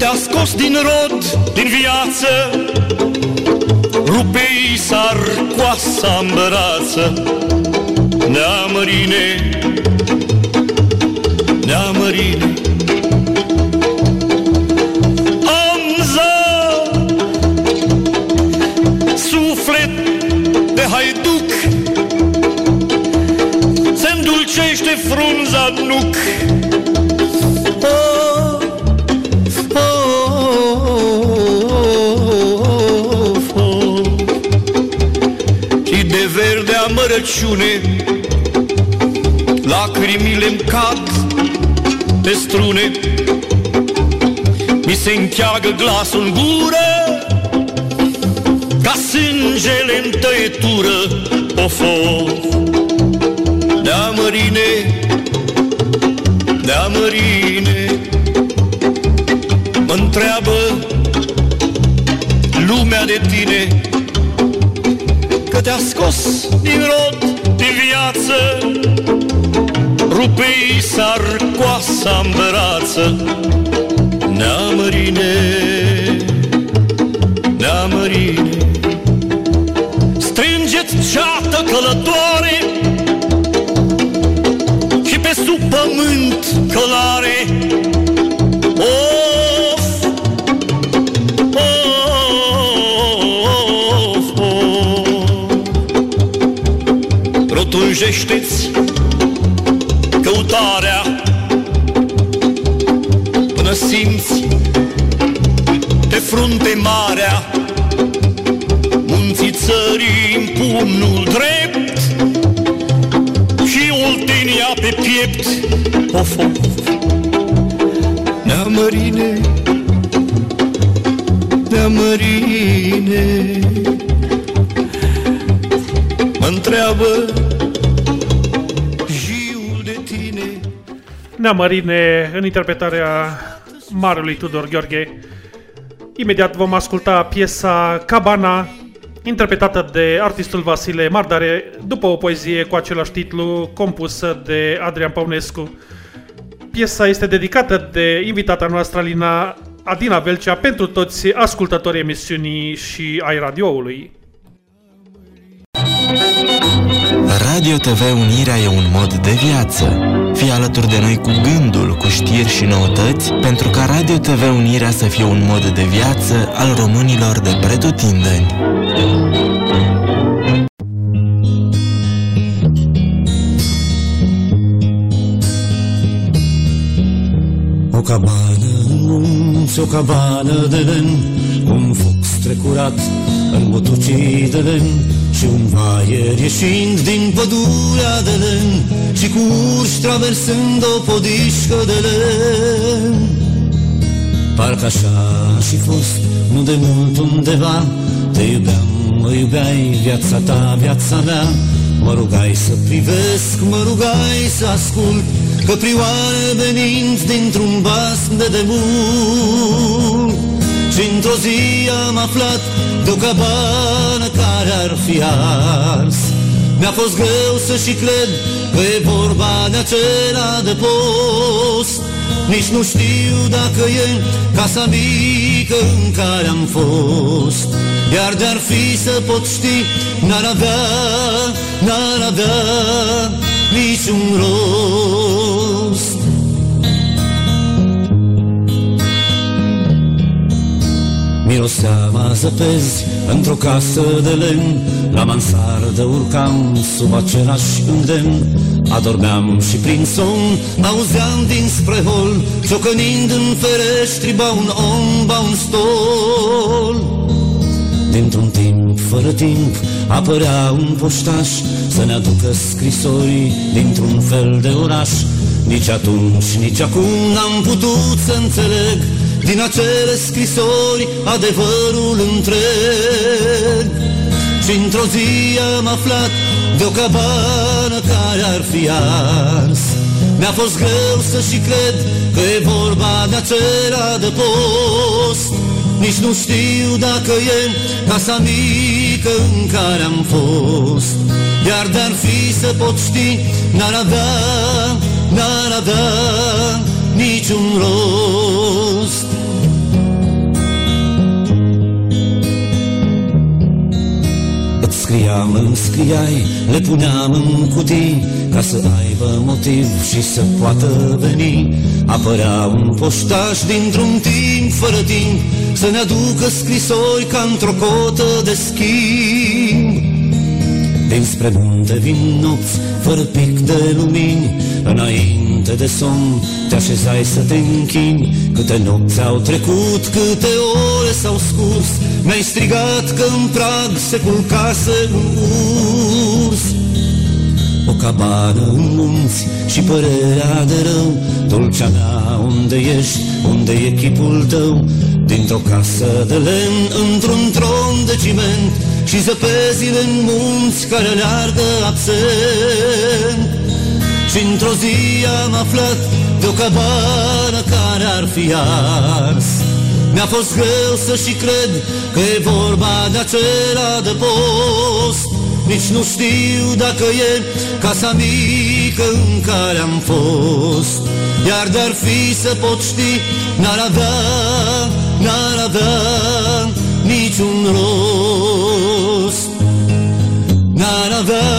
te-a scos din rod, din viață. Rupei s-ar coasa în brață Neamărine, neamărine Amza, suflet de haiduc Se îndulcește frunza în nuc de verde amărăciune Lacrimile-mi cad pe strune. Mi se încheagă glasul în gură Ca sângele în tăietură Of, of Neamărine Neamărine Mă întreabă lumea de tine Că te-a scos din rod, din viață. Rupei s-ar coasa în brață. Neamărine, neamărine Strângeți ceată călătoare Rotunjește-ți căutarea Până simți pe frunte marea Munții țării în pumnul drept Și oltenia pe piept Of, of, Neamărine Neamărine Mă întreabă Neamărine în interpretarea Marelui Tudor Gheorghe. Imediat vom asculta piesa Cabana, interpretată de artistul Vasile Mardare, după o poezie cu același titlu, compusă de Adrian Păunescu. Piesa este dedicată de invitata noastră, Alina Adina Velcea, pentru toți ascultătorii emisiunii și ai radioului. Radio TV Unirea e un mod de viață. Fii alături de noi cu gândul, cu știri și noutăți, pentru ca Radio TV Unirea să fie un mod de viață al românilor de pretutindeni. O cabană în munți, o cabană de lemn Cu un foc strecurat în butucii de lemn Și un vaier ieșind din pădurea de lemn Și cu urși traversând o podișcă de lemn. Parcă așa și fost, nu de mult undeva Te iubeam, mă iubeai, viața ta, viața mea. Mă rugai să privesc, mă rugai să ascult Căprioare venind dintr-un basm de demult și într-o zi am aflat de o cabană care ar fi ars. Mi-a fost greu să și cred că e vorba de acela de post. Nici nu știu dacă e casa mică în care am fost. Iar de-ar fi să pot ști, n-ar avea, n-ar avea niciun rost Miroseava zăpezi într-o casă de lemn La mansardă urcam sub același îndemn. Adormeam și prin somn auzeam dinspre hol Ciocănind în fereștri ba un om, ba un stol. Dintr-un timp fără timp apărea un poștaș Să ne aducă scrisori dintr-un fel de oraș. Nici atunci, nici acum n-am putut să înțeleg Din acele scrisori adevărul întreg. Și într-o zi am aflat de o cabană care ar fi ars. Mi-a fost greu să și cred că e vorba de acela de post. Nici nu știu dacă e casa mică în care am fost. Iar de-ar fi să pot ști, n-ar avea, n-ar avea niciun rost scriam, îmi scriai, le puneam în cutii Ca să aibă motiv și să poată veni. Apărea un poștaș dintr-un timp fără timp Să ne aducă scrisori ca într-o cotă de schimb. Dinspre munte vin nopți, fără pic de lumini Înainte de somn te așezai să te închini Câte nopți au trecut, câte ore s-au scurs Mi-ai strigat că în prag se culcase un urs. O cabană în munți și părerea de rău Dulcea mea, unde ești, unde e chipul tău? Dintr-o casă de lemn, într-un tron de ciment Și zăpezile în munți care leargă absent și într-o zi am aflat de o cabană care ar fi ars. Mi-a fost greu să și cred că e vorba de acela de post. Nici nu știu dacă e casa mică în care am fost. Iar de-ar fi să pot ști, n-ar avea, n-ar avea niciun rost. N-ar avea,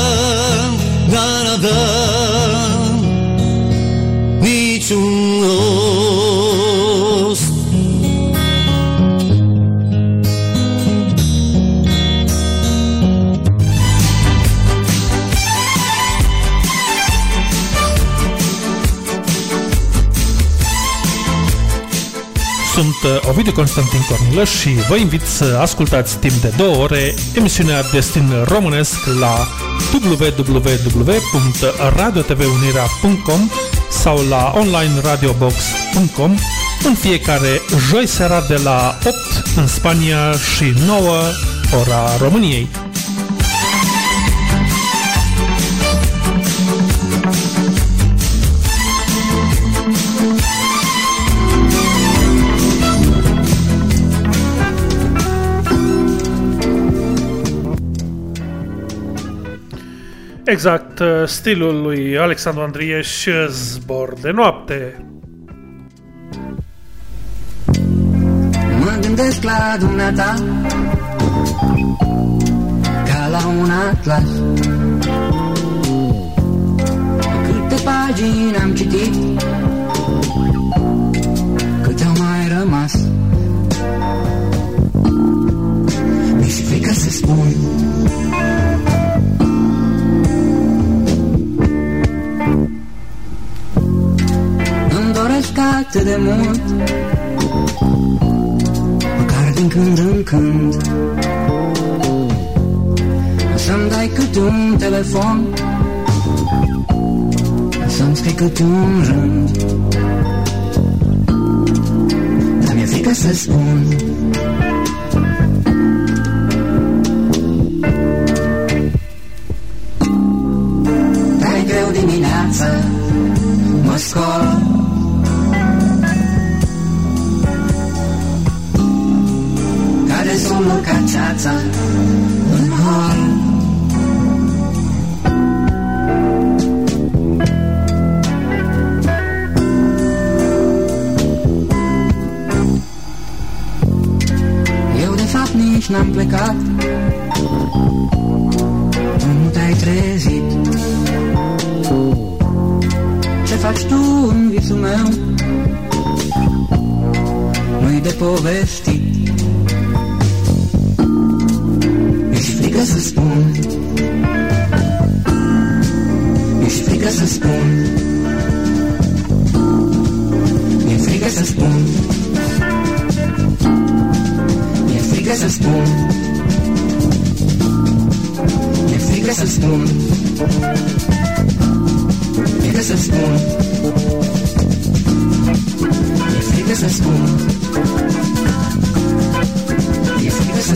n-ar avea niciun rost Sunt uh, Ovidiu Constantin Cornilăș și vă invit să ascultați timp de două ore emisiunea Destin Românesc la www.radiotvunirea.com sau la onlineradiobox.com în fiecare joi seara de la 8 în Spania și 9 ora României. Exact, uh, stilul lui Alexandru Andrieș, zbor de noapte. Mă gândesc la dumneata Ca la un atlas Câte pagini am citit Câte au mai rămas Mi-e frică să spun atât de mult Măcar din când în când. Să-mi dai câte un telefon Să-mi scrii câte un rând. Dar mi-e frică să spun Dar greu dimineața Mă scol Cade somnul ca ceața În hol. Eu de fapt nici n-am plecat. Nu te-ai trezit. Ce faci tu în visul meu? Nu-i de povestit Ești frică să spun Ești frică să spun Mi-e frică să spun Mi-e frică să spun Mi-e frică să spun Frică să spun E frică să spun E frică să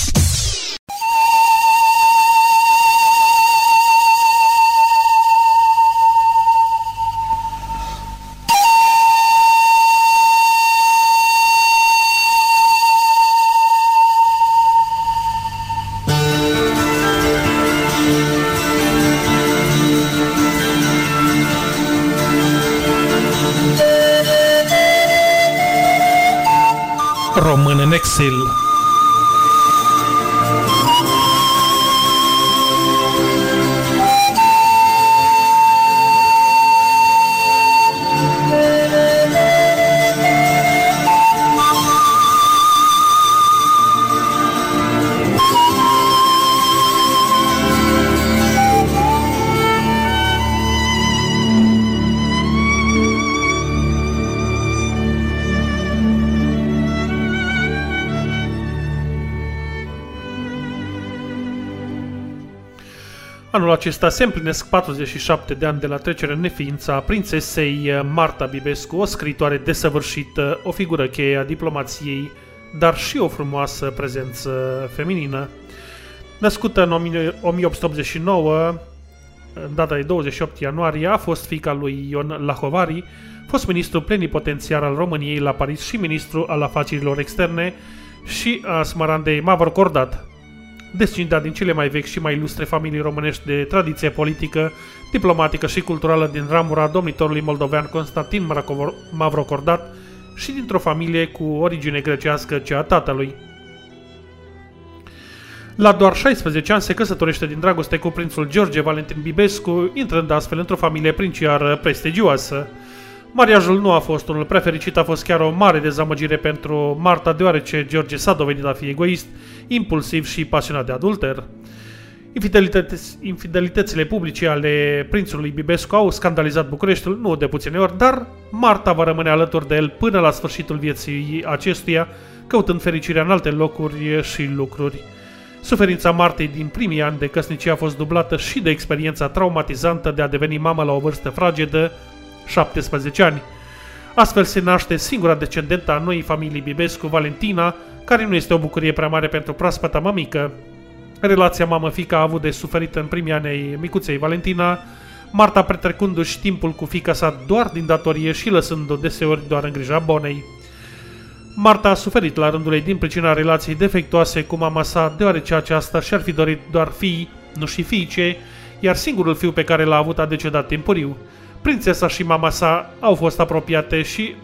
Acesta se împlinesc 47 de ani de la trecerea în neființă a prințesei Marta Bibescu, o scritoare desăvârșită, o figură cheie a diplomației, dar și o frumoasă prezență feminină. Născută în 1889, în data de 28 ianuarie, a fost fica lui Ion Lahovari, fost ministru plenipotențiar al României la Paris și ministru al afacerilor externe și a Smarandei Mavrocordat, descindea din cele mai vechi și mai ilustre familii românești de tradiție politică, diplomatică și culturală din ramura domnitorului moldovean Constantin Mracovor- Mavrocordat și dintr-o familie cu origine grecească, cea a tatălui. La doar 16 ani se căsătorește din dragoste cu prințul George Valentin Bibescu, intrând astfel într-o familie princiară prestigioasă. Mariajul nu a fost unul prefericit, a fost chiar o mare dezamăgire pentru Marta, deoarece George s-a dovedit a fi egoist, impulsiv și pasionat de adulter. Infidelități, infidelitățile publice ale prințului Bibescu au scandalizat Bucureștiul nu de puține ori, dar Marta va rămâne alături de el până la sfârșitul vieții acestuia, căutând fericirea în alte locuri și lucruri. Suferința Martei din primii ani de căsnicie a fost dublată și de experiența traumatizantă de a deveni mamă la o vârstă fragedă, 17 ani. Astfel se naște singura descendentă a noii familii Bibescu, Valentina, care nu este o bucurie prea mare pentru proaspăta mămică. Relația mamă-fică a avut de suferit în primii ani ai micuței Valentina, Marta petrecându-și timpul cu fica sa doar din datorie și lăsând-o deseori doar în grija bonei. Marta a suferit la rândul ei din pricina relației defectuoase cu mama sa, deoarece aceasta și-ar fi dorit doar fii, nu și fiice, iar singurul fiu pe care l-a avut a decedat timpuriu. Prințesa și mama sa au fost apropiate și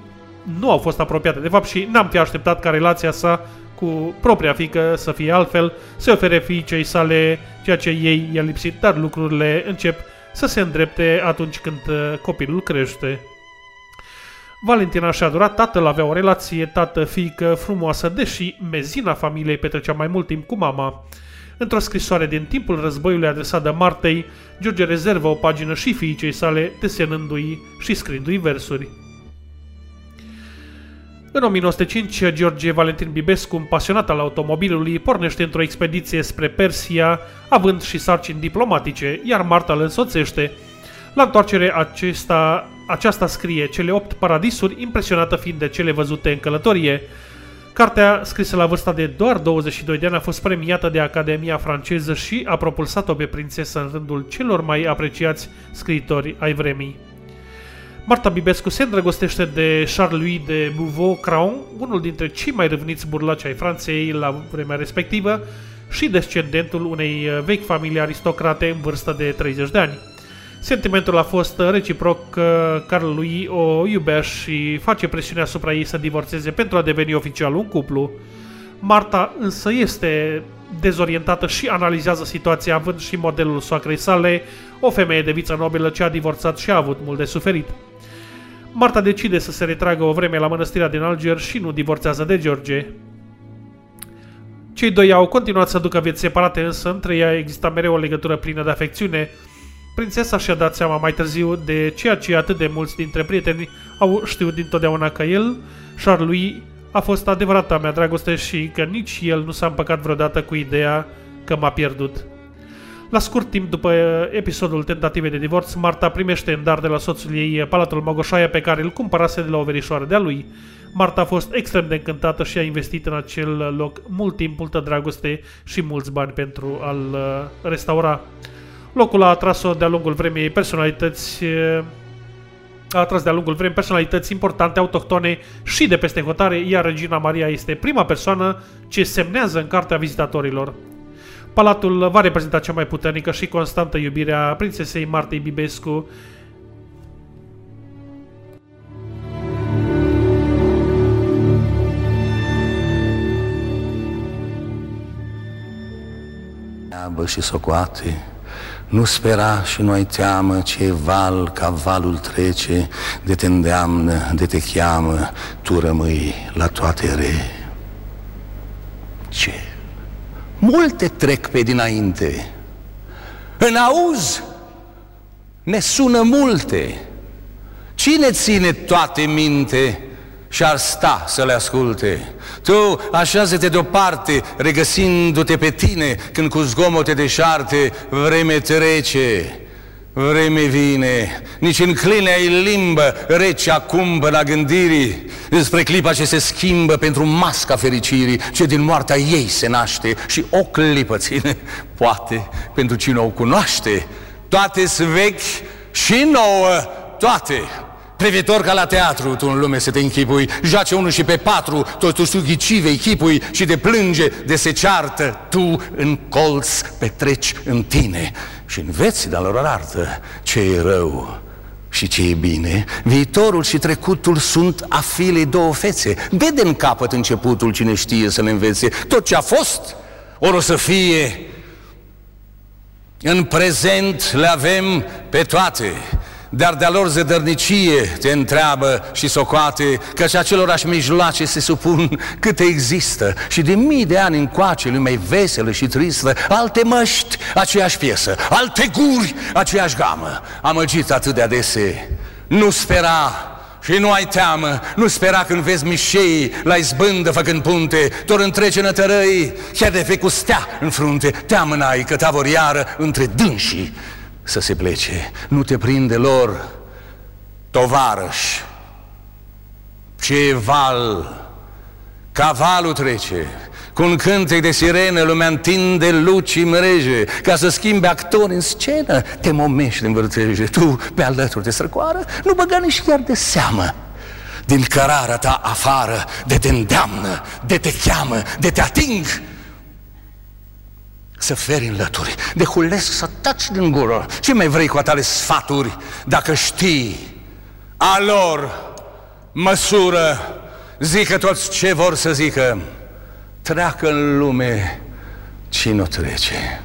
nu au fost apropiate, de fapt, și n-am fi așteptat ca relația sa cu propria fică să fie altfel, să ofere fiicei sale ceea ce ei i-a lipsit, dar lucrurile încep să se îndrepte atunci când uh, copilul crește. Valentina și-a durat, tatăl avea o relație tată-fiică frumoasă, deși mezina familiei petrecea mai mult timp cu mama. Într-o scrisoare din timpul războiului adresat de Martei, George rezervă o pagină și fiicei sale, desenându-i și scriindu-i versuri. În 1905, George Valentin Bibescu, un pasionat al automobilului, pornește într-o expediție spre Persia, având și sarcini diplomatice, iar Marta îl însoțește. La întoarcere, acesta, aceasta scrie cele opt paradisuri, impresionată fiind de cele văzute în călătorie. Cartea, scrisă la vârsta de doar 22 de ani, a fost premiată de Academia franceză și a propulsat-o pe prințesă în rândul celor mai apreciați scriitori ai vremii. Marta Bibescu se îndrăgostește de Charles-Louis de Bouveau-Craon, unul dintre cei mai râvniți burlaci ai Franței la vremea respectivă și descendentul unei vechi familii aristocrate în vârstă de 30 de ani. Sentimentul a fost reciproc, Carl lui o iubea și face presiune asupra ei să divorțeze pentru a deveni oficial un cuplu. Marta însă este dezorientată și analizează situația având și modelul soacrei sale, o femeie de viță nobilă ce a divorțat și a avut mult de suferit. Marta decide să se retragă o vreme la mănăstirea din Alger și nu divorțează de George. Cei doi au continuat să ducă vieți separate, însă între ei exista mereu o legătură plină de afecțiune. Prințesa și-a dat seama mai târziu de ceea ce atât de mulți dintre prieteni au știut dintotdeauna că el, Charles a fost adevărata mea dragoste și că nici el nu s-a împăcat vreodată cu ideea că m-a pierdut. La scurt timp după episodul tentativei de divorț, Marta primește în dar de la soțul ei palatul Mogoșaia pe care îl cumpărase de la o verișoară de-a lui. Marta a fost extrem de încântată și a investit în acel loc mult timp, multă dragoste și mulți bani pentru a-l uh, restaura. Locul a atras-o de-a lungul vremii personalități uh, a atras de-a lungul vremii personalități importante, autohtone și de peste hotare, iar Regina Maria este prima persoană ce semnează în cartea vizitatorilor. Palatul va reprezenta cea mai puternică și constantă iubire a prințesei Martei Bibescu, Treabă și socoate, nu spera și nu ai teamă ce val ca valul trece, de te îndeamnă, de te cheamă, tu rămâi la toate re. Ce? Multe trec pe dinainte. În auz ne sună multe. Cine ține toate minte și ar sta să le asculte? Tu așează-te deoparte, regăsindu-te pe tine, când cu zgomote deșarte vreme trece. Vreme vine, nici în cline ai limbă, rece acum la gândirii, despre clipa ce se schimbă pentru masca fericirii, ce din moartea ei se naște și o clipă ține, poate, pentru cine o cunoaște, toate vechi și nouă, toate. Privitor ca la teatru, tu în lume să te închipui, jace unul și pe patru, totuși tu ghicivei chipui și de plânge, de se ceartă, tu în colț petreci în tine și înveți de-a lor artă ce e rău și ce e bine. Viitorul și trecutul sunt a filei două fețe. Vede în capăt începutul cine știe să le învețe. Tot ce a fost, ori o să fie. În prezent le avem pe toate dar de-a lor zădărnicie te întreabă și socoate, căci acelorași mijloace se supun câte există și de mii de ani încoace lumea veselă și tristă, alte măști, aceeași piesă, alte guri, aceeași gamă, amăgit atât de adese. Nu spera și nu ai teamă, nu spera când vezi mișei la izbândă făcând punte, tot întrece nătărăi, chiar de fe cu stea în frunte, teamă n-ai că ta vor iară între dânsii să se plece. Nu te prinde lor, tovarăș. Ce val, cavalul trece, cu un cântec de sirene, lumea întinde lucii mreje, ca să schimbe actori în scenă, te momești în vârteje, tu pe alături de străcoară, nu băga nici chiar de seamă. Din cărarea ta afară, de te îndeamnă, de te cheamă, de te ating, să feri în lături, de hulesc să taci din gură. Ce mai vrei cu atale sfaturi dacă știi a lor măsură, zică toți ce vor să zică, treacă în lume cine o trece.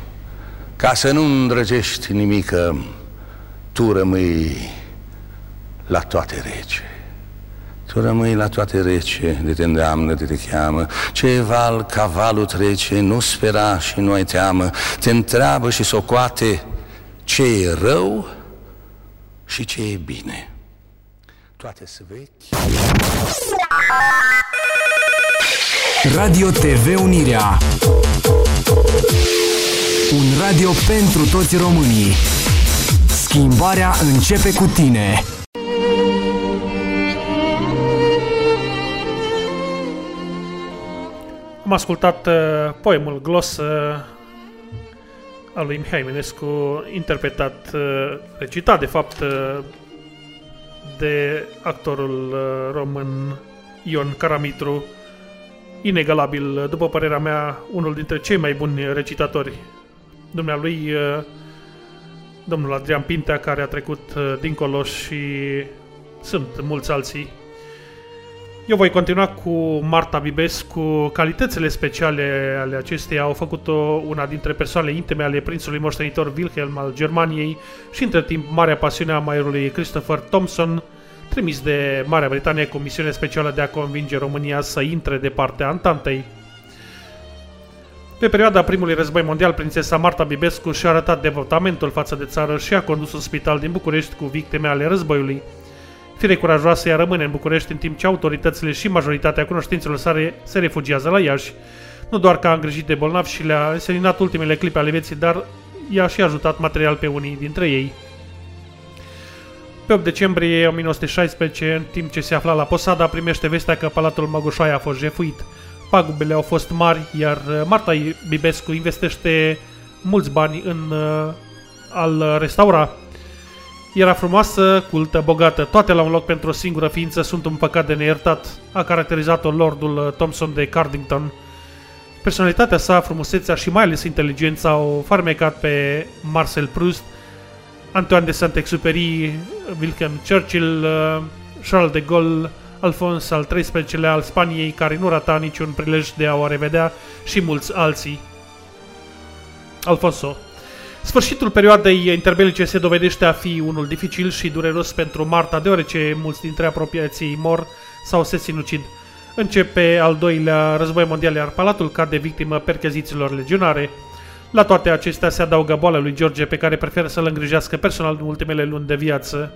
Ca să nu îndrăgești nimică, tu rămâi la toate rece. Tu rămâi la toate rece, de te îndeamnă, de te cheamă. Ce val cavalul trece, nu spera și nu ai teamă. Te întreabă și socoate ce e rău și ce e bine. Toate să vechi. Radio TV Unirea Un radio pentru toți românii Schimbarea începe cu tine Am ascultat uh, poemul Glos uh, al lui Mihai Eminescu, interpretat, uh, recitat de fapt uh, de actorul uh, român Ion Caramitru, inegalabil, după părerea mea, unul dintre cei mai buni recitatori. Dumnealui, uh, domnul Adrian Pintea, care a trecut uh, dincolo și sunt mulți alții eu voi continua cu Marta Bibescu. Calitățile speciale ale acesteia au făcut-o una dintre persoanele intime ale prințului moștenitor Wilhelm al Germaniei și între timp marea pasiune a maiorului Christopher Thompson, trimis de Marea Britanie cu misiune specială de a convinge România să intre de partea Antantei. Pe perioada primului război mondial, prințesa Marta Bibescu și-a arătat devotamentul față de țară și a condus un spital din București cu victime ale războiului. Fire curajoasă ea rămâne în București în timp ce autoritățile și majoritatea cunoștințelor sale se refugiază la Iași. Nu doar că a îngrijit de bolnavi și le-a înseninat ultimele clipe ale vieții, dar i-a și ajutat material pe unii dintre ei. Pe 8 decembrie 1916, în timp ce se afla la Posada, primește vestea că Palatul Măgușoaia a fost jefuit. Pagubele au fost mari, iar uh, Marta Bibescu investește mulți bani în uh, al restaura. Era frumoasă, cultă, bogată, toate la un loc pentru o singură ființă sunt un păcat de neiertat, a caracterizat-o Lordul uh, Thompson de Cardington. Personalitatea sa, frumusețea și mai ales inteligența au farmecat pe Marcel Proust, Antoine de Saint-Exupéry, Wilhelm Churchill, uh, Charles de Gaulle, Alfons al XIII-lea al Spaniei, care nu rata niciun prilej de a o revedea, și mulți alții. Alfonso. Sfârșitul perioadei interbelice se dovedește a fi unul dificil și dureros pentru Marta, deoarece mulți dintre apropiații mor sau se sinucid. Începe al doilea război mondial, iar palatul cade victimă perchezițiilor legionare. La toate acestea se adaugă boala lui George, pe care preferă să-l îngrijească personal în ultimele luni de viață.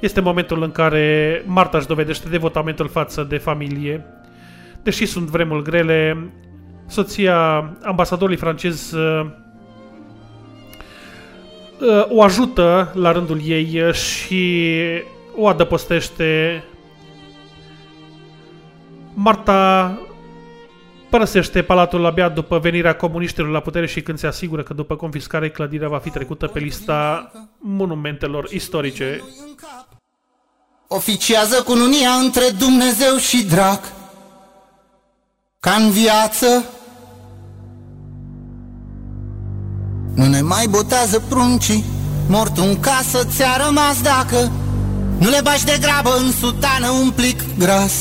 Este momentul în care Marta își dovedește devotamentul față de familie. Deși sunt vremuri grele, soția ambasadorului francez uh, uh, o ajută la rândul ei și o adăpostește. Marta părăsește palatul abia după venirea comuniștilor la putere și când se asigură că după confiscare clădirea va fi trecută pe lista monumentelor istorice. Oficiază cununia între Dumnezeu și drac Ca în viață Nu ne mai botează pruncii Mortul în casă ți-a rămas dacă Nu le bași de grabă în sutană un plic gras.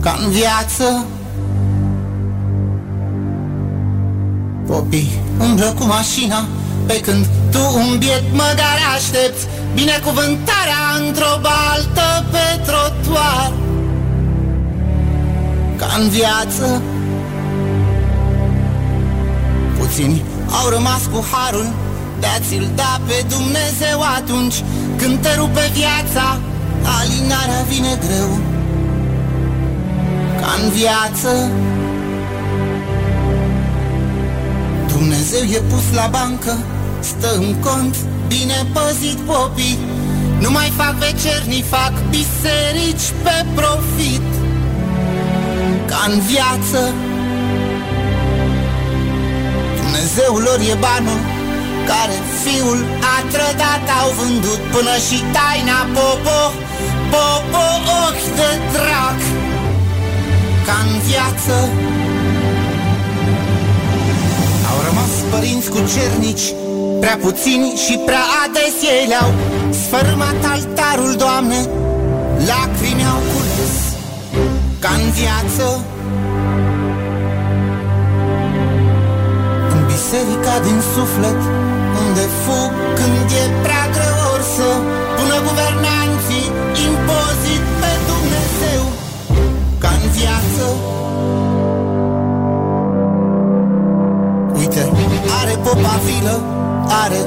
Ca în viață Popii umblă cu mașina Pe când tu un biet măgar aștepți Binecuvântarea într-o baltă pe trotuar. Ca în viață Puțini au rămas cu harul De a ți-l da pe Dumnezeu atunci Când te rupe viața Alinarea vine greu. Ca în viață Dumnezeu e pus la bancă Stă în cont bine păzit popii Nu mai fac vecerni, fac biserici pe profit. Ca în viață Dumnezeul lor e banul care fiul a trădat Au vândut până și taina popo Popo ochi de drac Ca în viață. Au rămas părinți cu cernici Prea puțini și prea ades ei le-au sfărâmat altarul, Doamne Lacrimi au cules ca în viață biserica din suflet Unde fug când e prea greu să Pună guvernanții impozit pe Dumnezeu ca în viață. Uite, are popa vilă are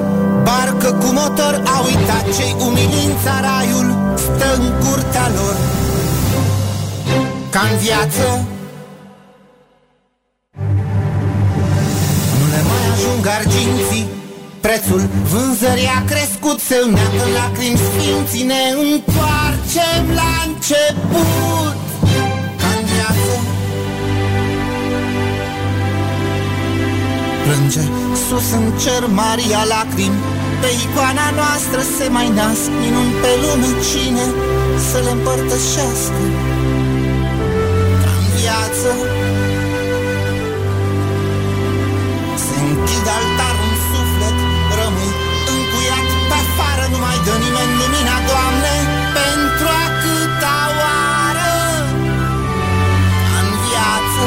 Barcă cu motor. A uitat cei umili în țaraiul Stă în curtea lor. Ca în viață ajung arginții Prețul vânzării a crescut Se îneacă lacrimi sfinții Ne întoarcem la început. Ca în viață Plânge sus în cer Maria lacrimi Pe icoana noastră se mai nasc Minuni pe lume cine să le împărtășească. Ca în viață Se închide altarul în suflet Rămâi încuiat pe afară Nu mai dă nimeni lumina, Doamne Pentru a câta oară ca în viață.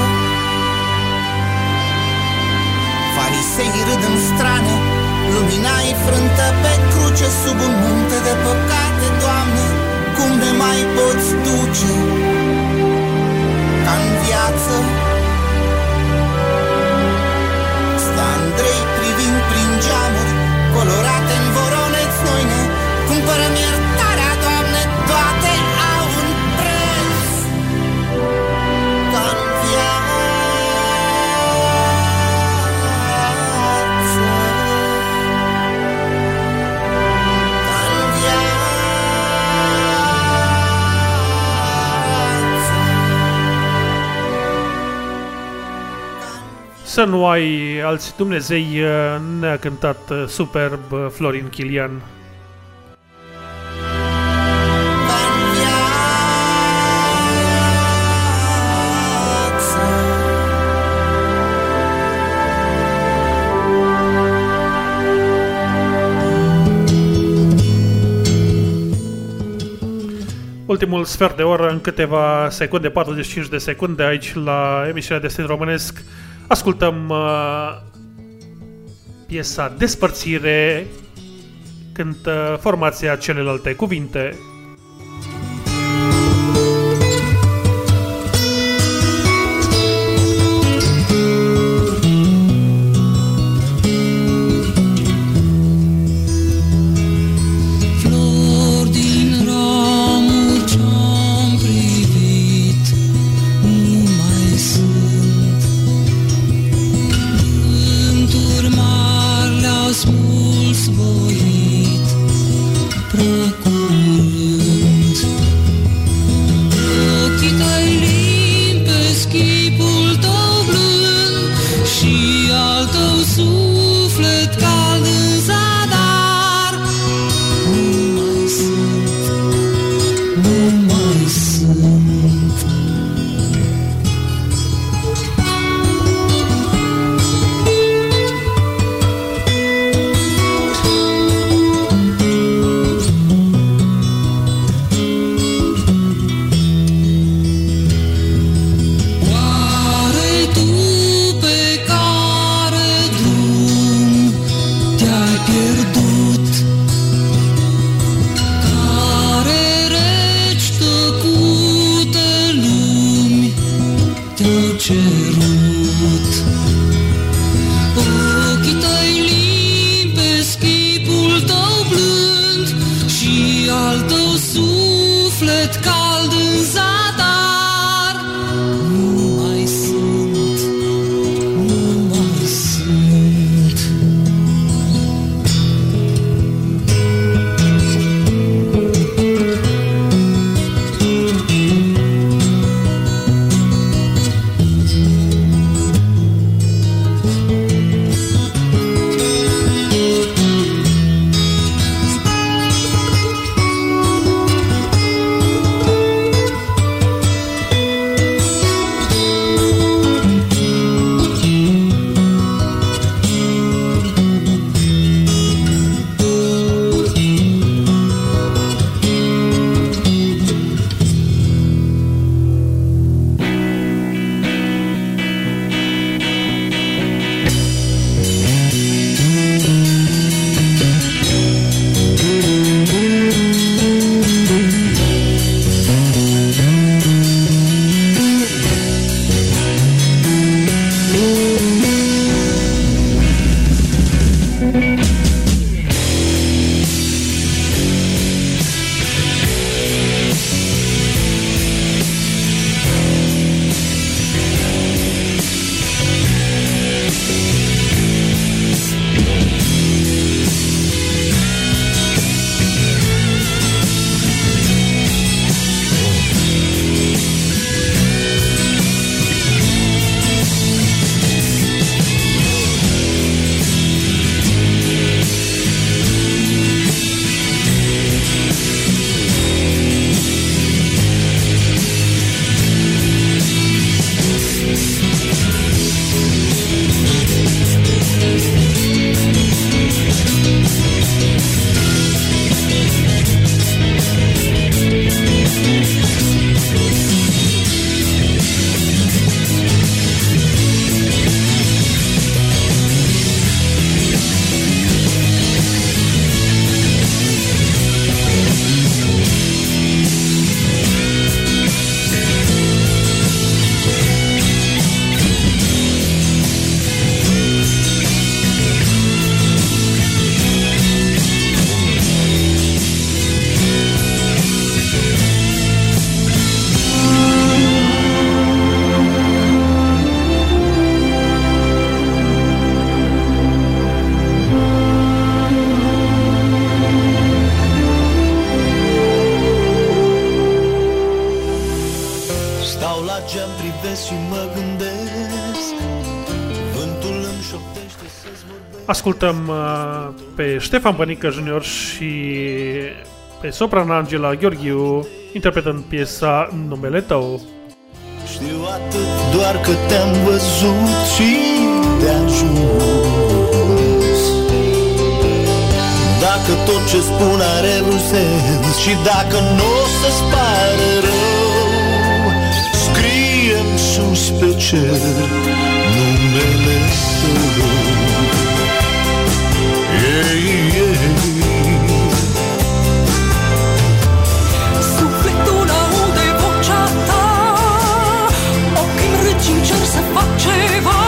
Farisei râd în strane Lumina e frântă pe cruce Sub un munte de păcate, Doamne Cum ne mai poți duce ca în viață colorate în voroneț noi ne cumpărăm iert să nu ai alți Dumnezei, uh, ne-a cântat uh, superb uh, Florin Chilian. Ultimul sfert de oră, în câteva secunde, 45 de secunde, aici la emisiunea Destin Românesc, ascultăm uh, piesa Despărțire, cântă formația celelalte cuvinte. Suflet cald Ascultăm uh, pe Ștefan Bănică Junior și pe soprana Angela Gheorghiu interpretând piesa Numele Tău. Știu atât doar că te-am văzut și de ajuns Dacă tot ce spun are un sens Și dacă nu o să-ți pare rău Scrie-mi sus pe cer numele tău încerc să fac ceva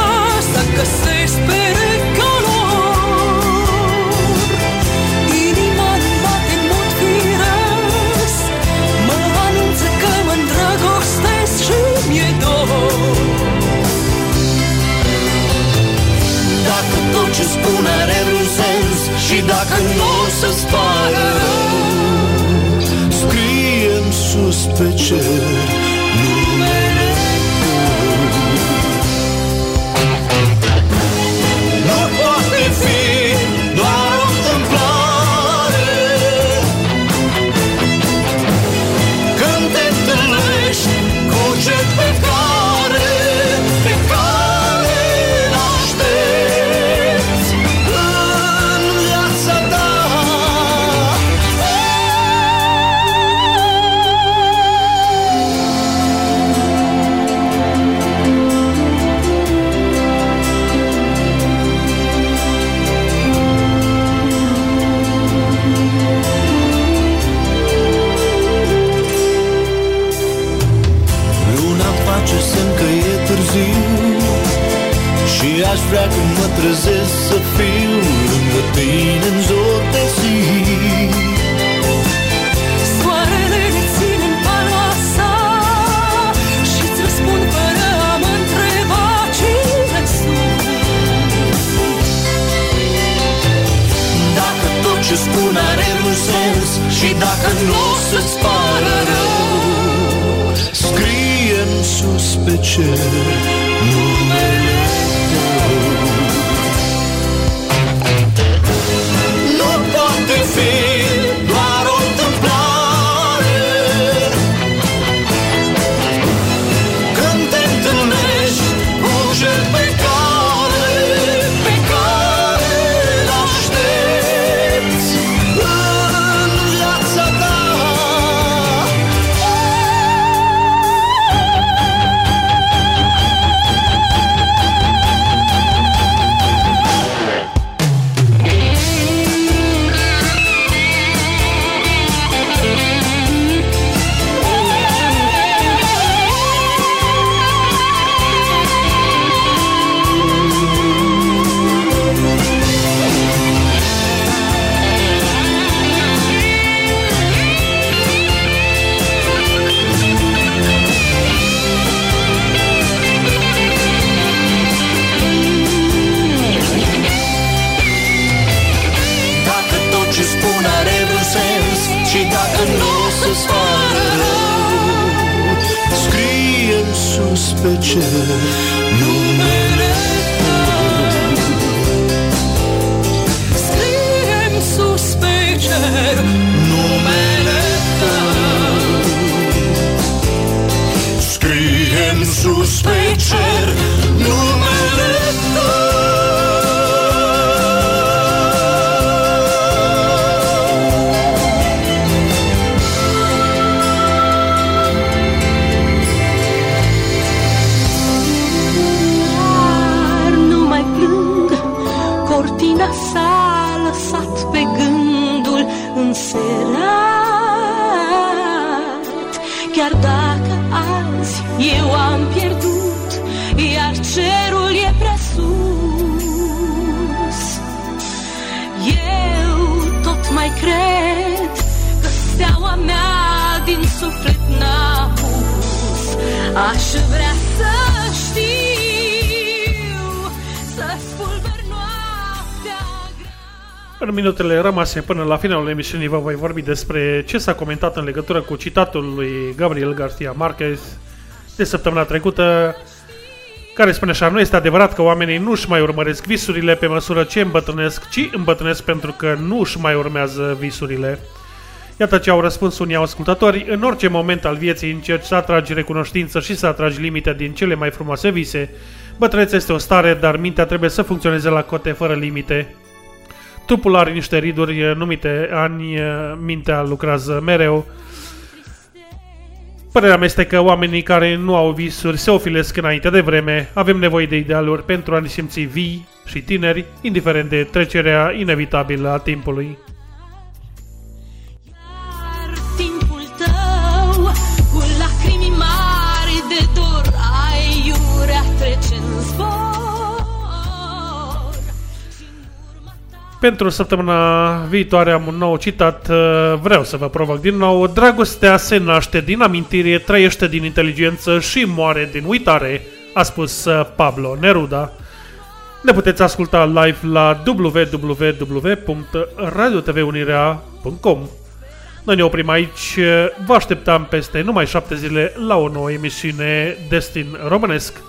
vrea să știu Să spulber noaptea În minutele rămase până la finalul emisiunii vă voi vorbi despre ce s-a comentat în legătură cu citatul lui Gabriel Garcia Marquez de săptămâna trecută, care spune așa, nu este adevărat că oamenii nu își mai urmăresc visurile pe măsură ce îmbătrânesc, ci îmbătrânesc pentru că nu își mai urmează visurile. Iată ce au răspuns unii ascultători, în orice moment al vieții încerci să atragi recunoștință și să atragi limite din cele mai frumoase vise. Bătrânețe este o stare, dar mintea trebuie să funcționeze la cote fără limite. Trupul are niște riduri numite ani, mintea lucrează mereu. Părerea mea este că oamenii care nu au visuri se ofilesc înainte de vreme. Avem nevoie de idealuri pentru a ne simți vii și tineri, indiferent de trecerea inevitabilă a timpului. Pentru săptămâna viitoare am un nou citat, uh, vreau să vă provoc din nou. Dragostea se naște din amintire, trăiește din inteligență și moare din uitare, a spus uh, Pablo Neruda. Ne puteți asculta live la www.radiotvunirea.com Noi ne oprim aici, vă așteptam peste numai șapte zile la o nouă emisiune Destin Românesc.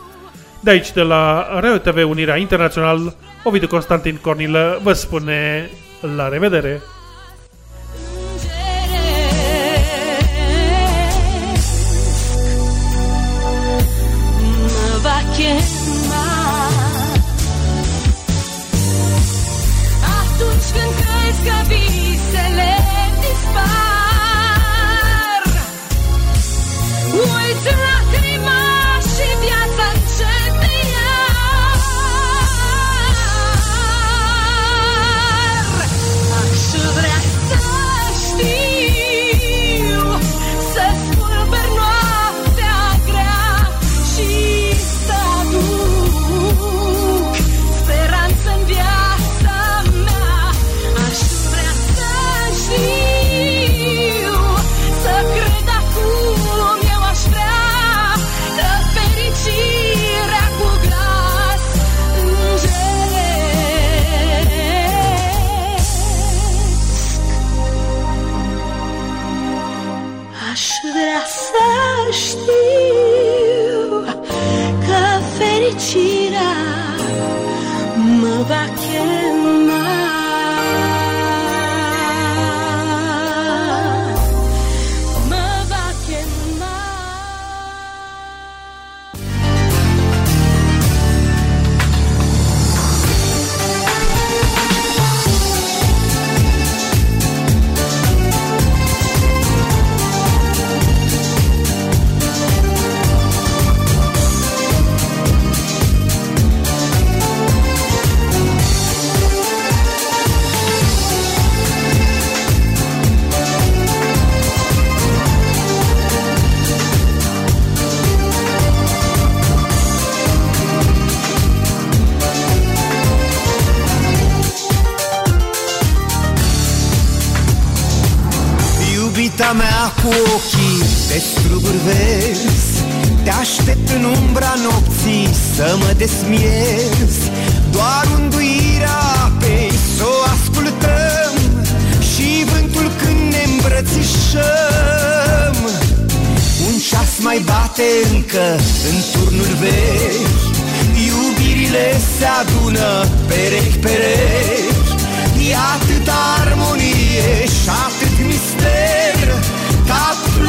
De aici, de la Radio TV Unirea Internațional, Ovidiu Constantin Cornilă vă spune la revedere! Mă va Iubita mea cu ochii de struguri verzi Te aștept în umbra nopții să mă desmiezi Doar unduirea apei să o ascultăm Și vântul când ne îmbrățișăm. Un ceas mai bate încă în turnul vechi Iubirile se adună perechi perechi. E atâta armonie și atât mister. Ca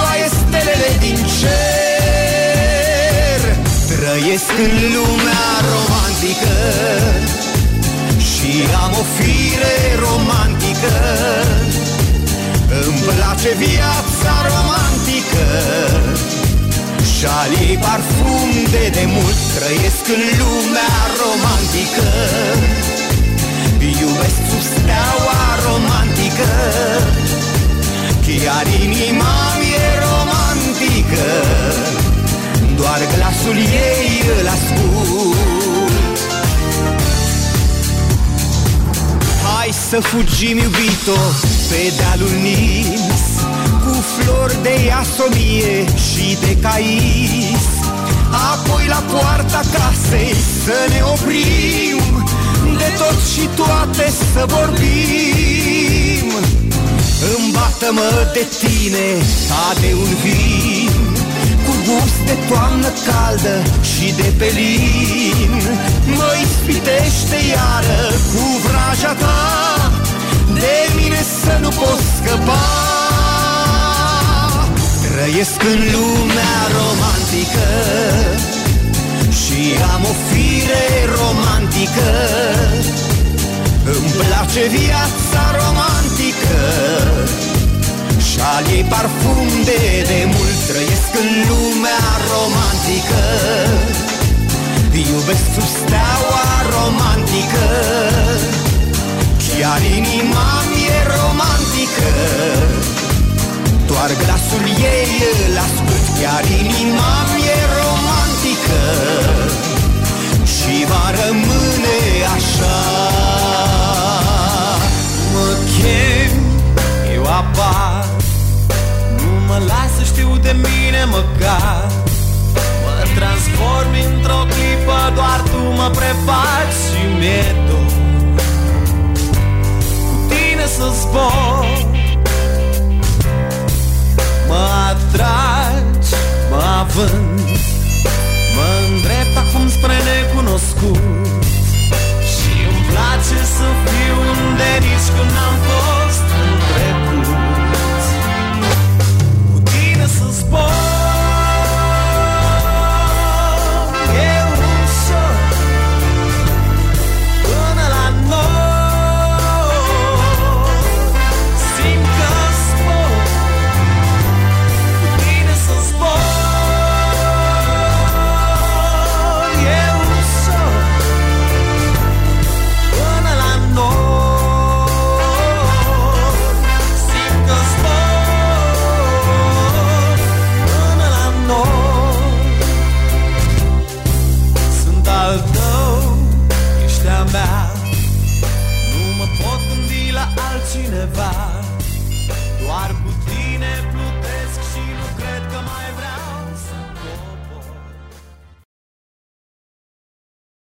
ploaie stelele din cer. Trăiesc în lumea romantică Și am o fire romantică. Îmi place viața romantică și al ei parfum de demult Trăiesc în lumea romantică. Iubesc sub steaua romantică. Chiar inima e romantică Doar glasul ei îl ascult. Hai să fugim, iubito, pe dealul Nils Cu flori de iasomie și de cais. Apoi la poarta casei să ne oprim De tot și toate să vorbim. Îmbată-mă de tine ca de un vin cu gust de toamnă caldă și de pelin. Mă ispitește iară cu vraja ta De mine să nu pot scăpa. Trăiesc în lumea romantică Și am o fire romantică. Îmi place viața romantică. Și al ei parfum de demult Trăiesc în lumea romantică. Iubesc sub steaua romantică. Chiar inima mi-e romantică. Doar glasul ei îl ascult Chiar inima mi-e romantică. Și va rămâne așa. Mă chem, eu apar Nu mă las să știu de mine măcar. Mă transform într-o clipă Doar tu mă prefaci și mi-e dor. Cu tine să zbor. Mă atragi, mă având Mă îndrept acum spre necunoscut. Și îmi place să fiu unde nici când n-am fost tine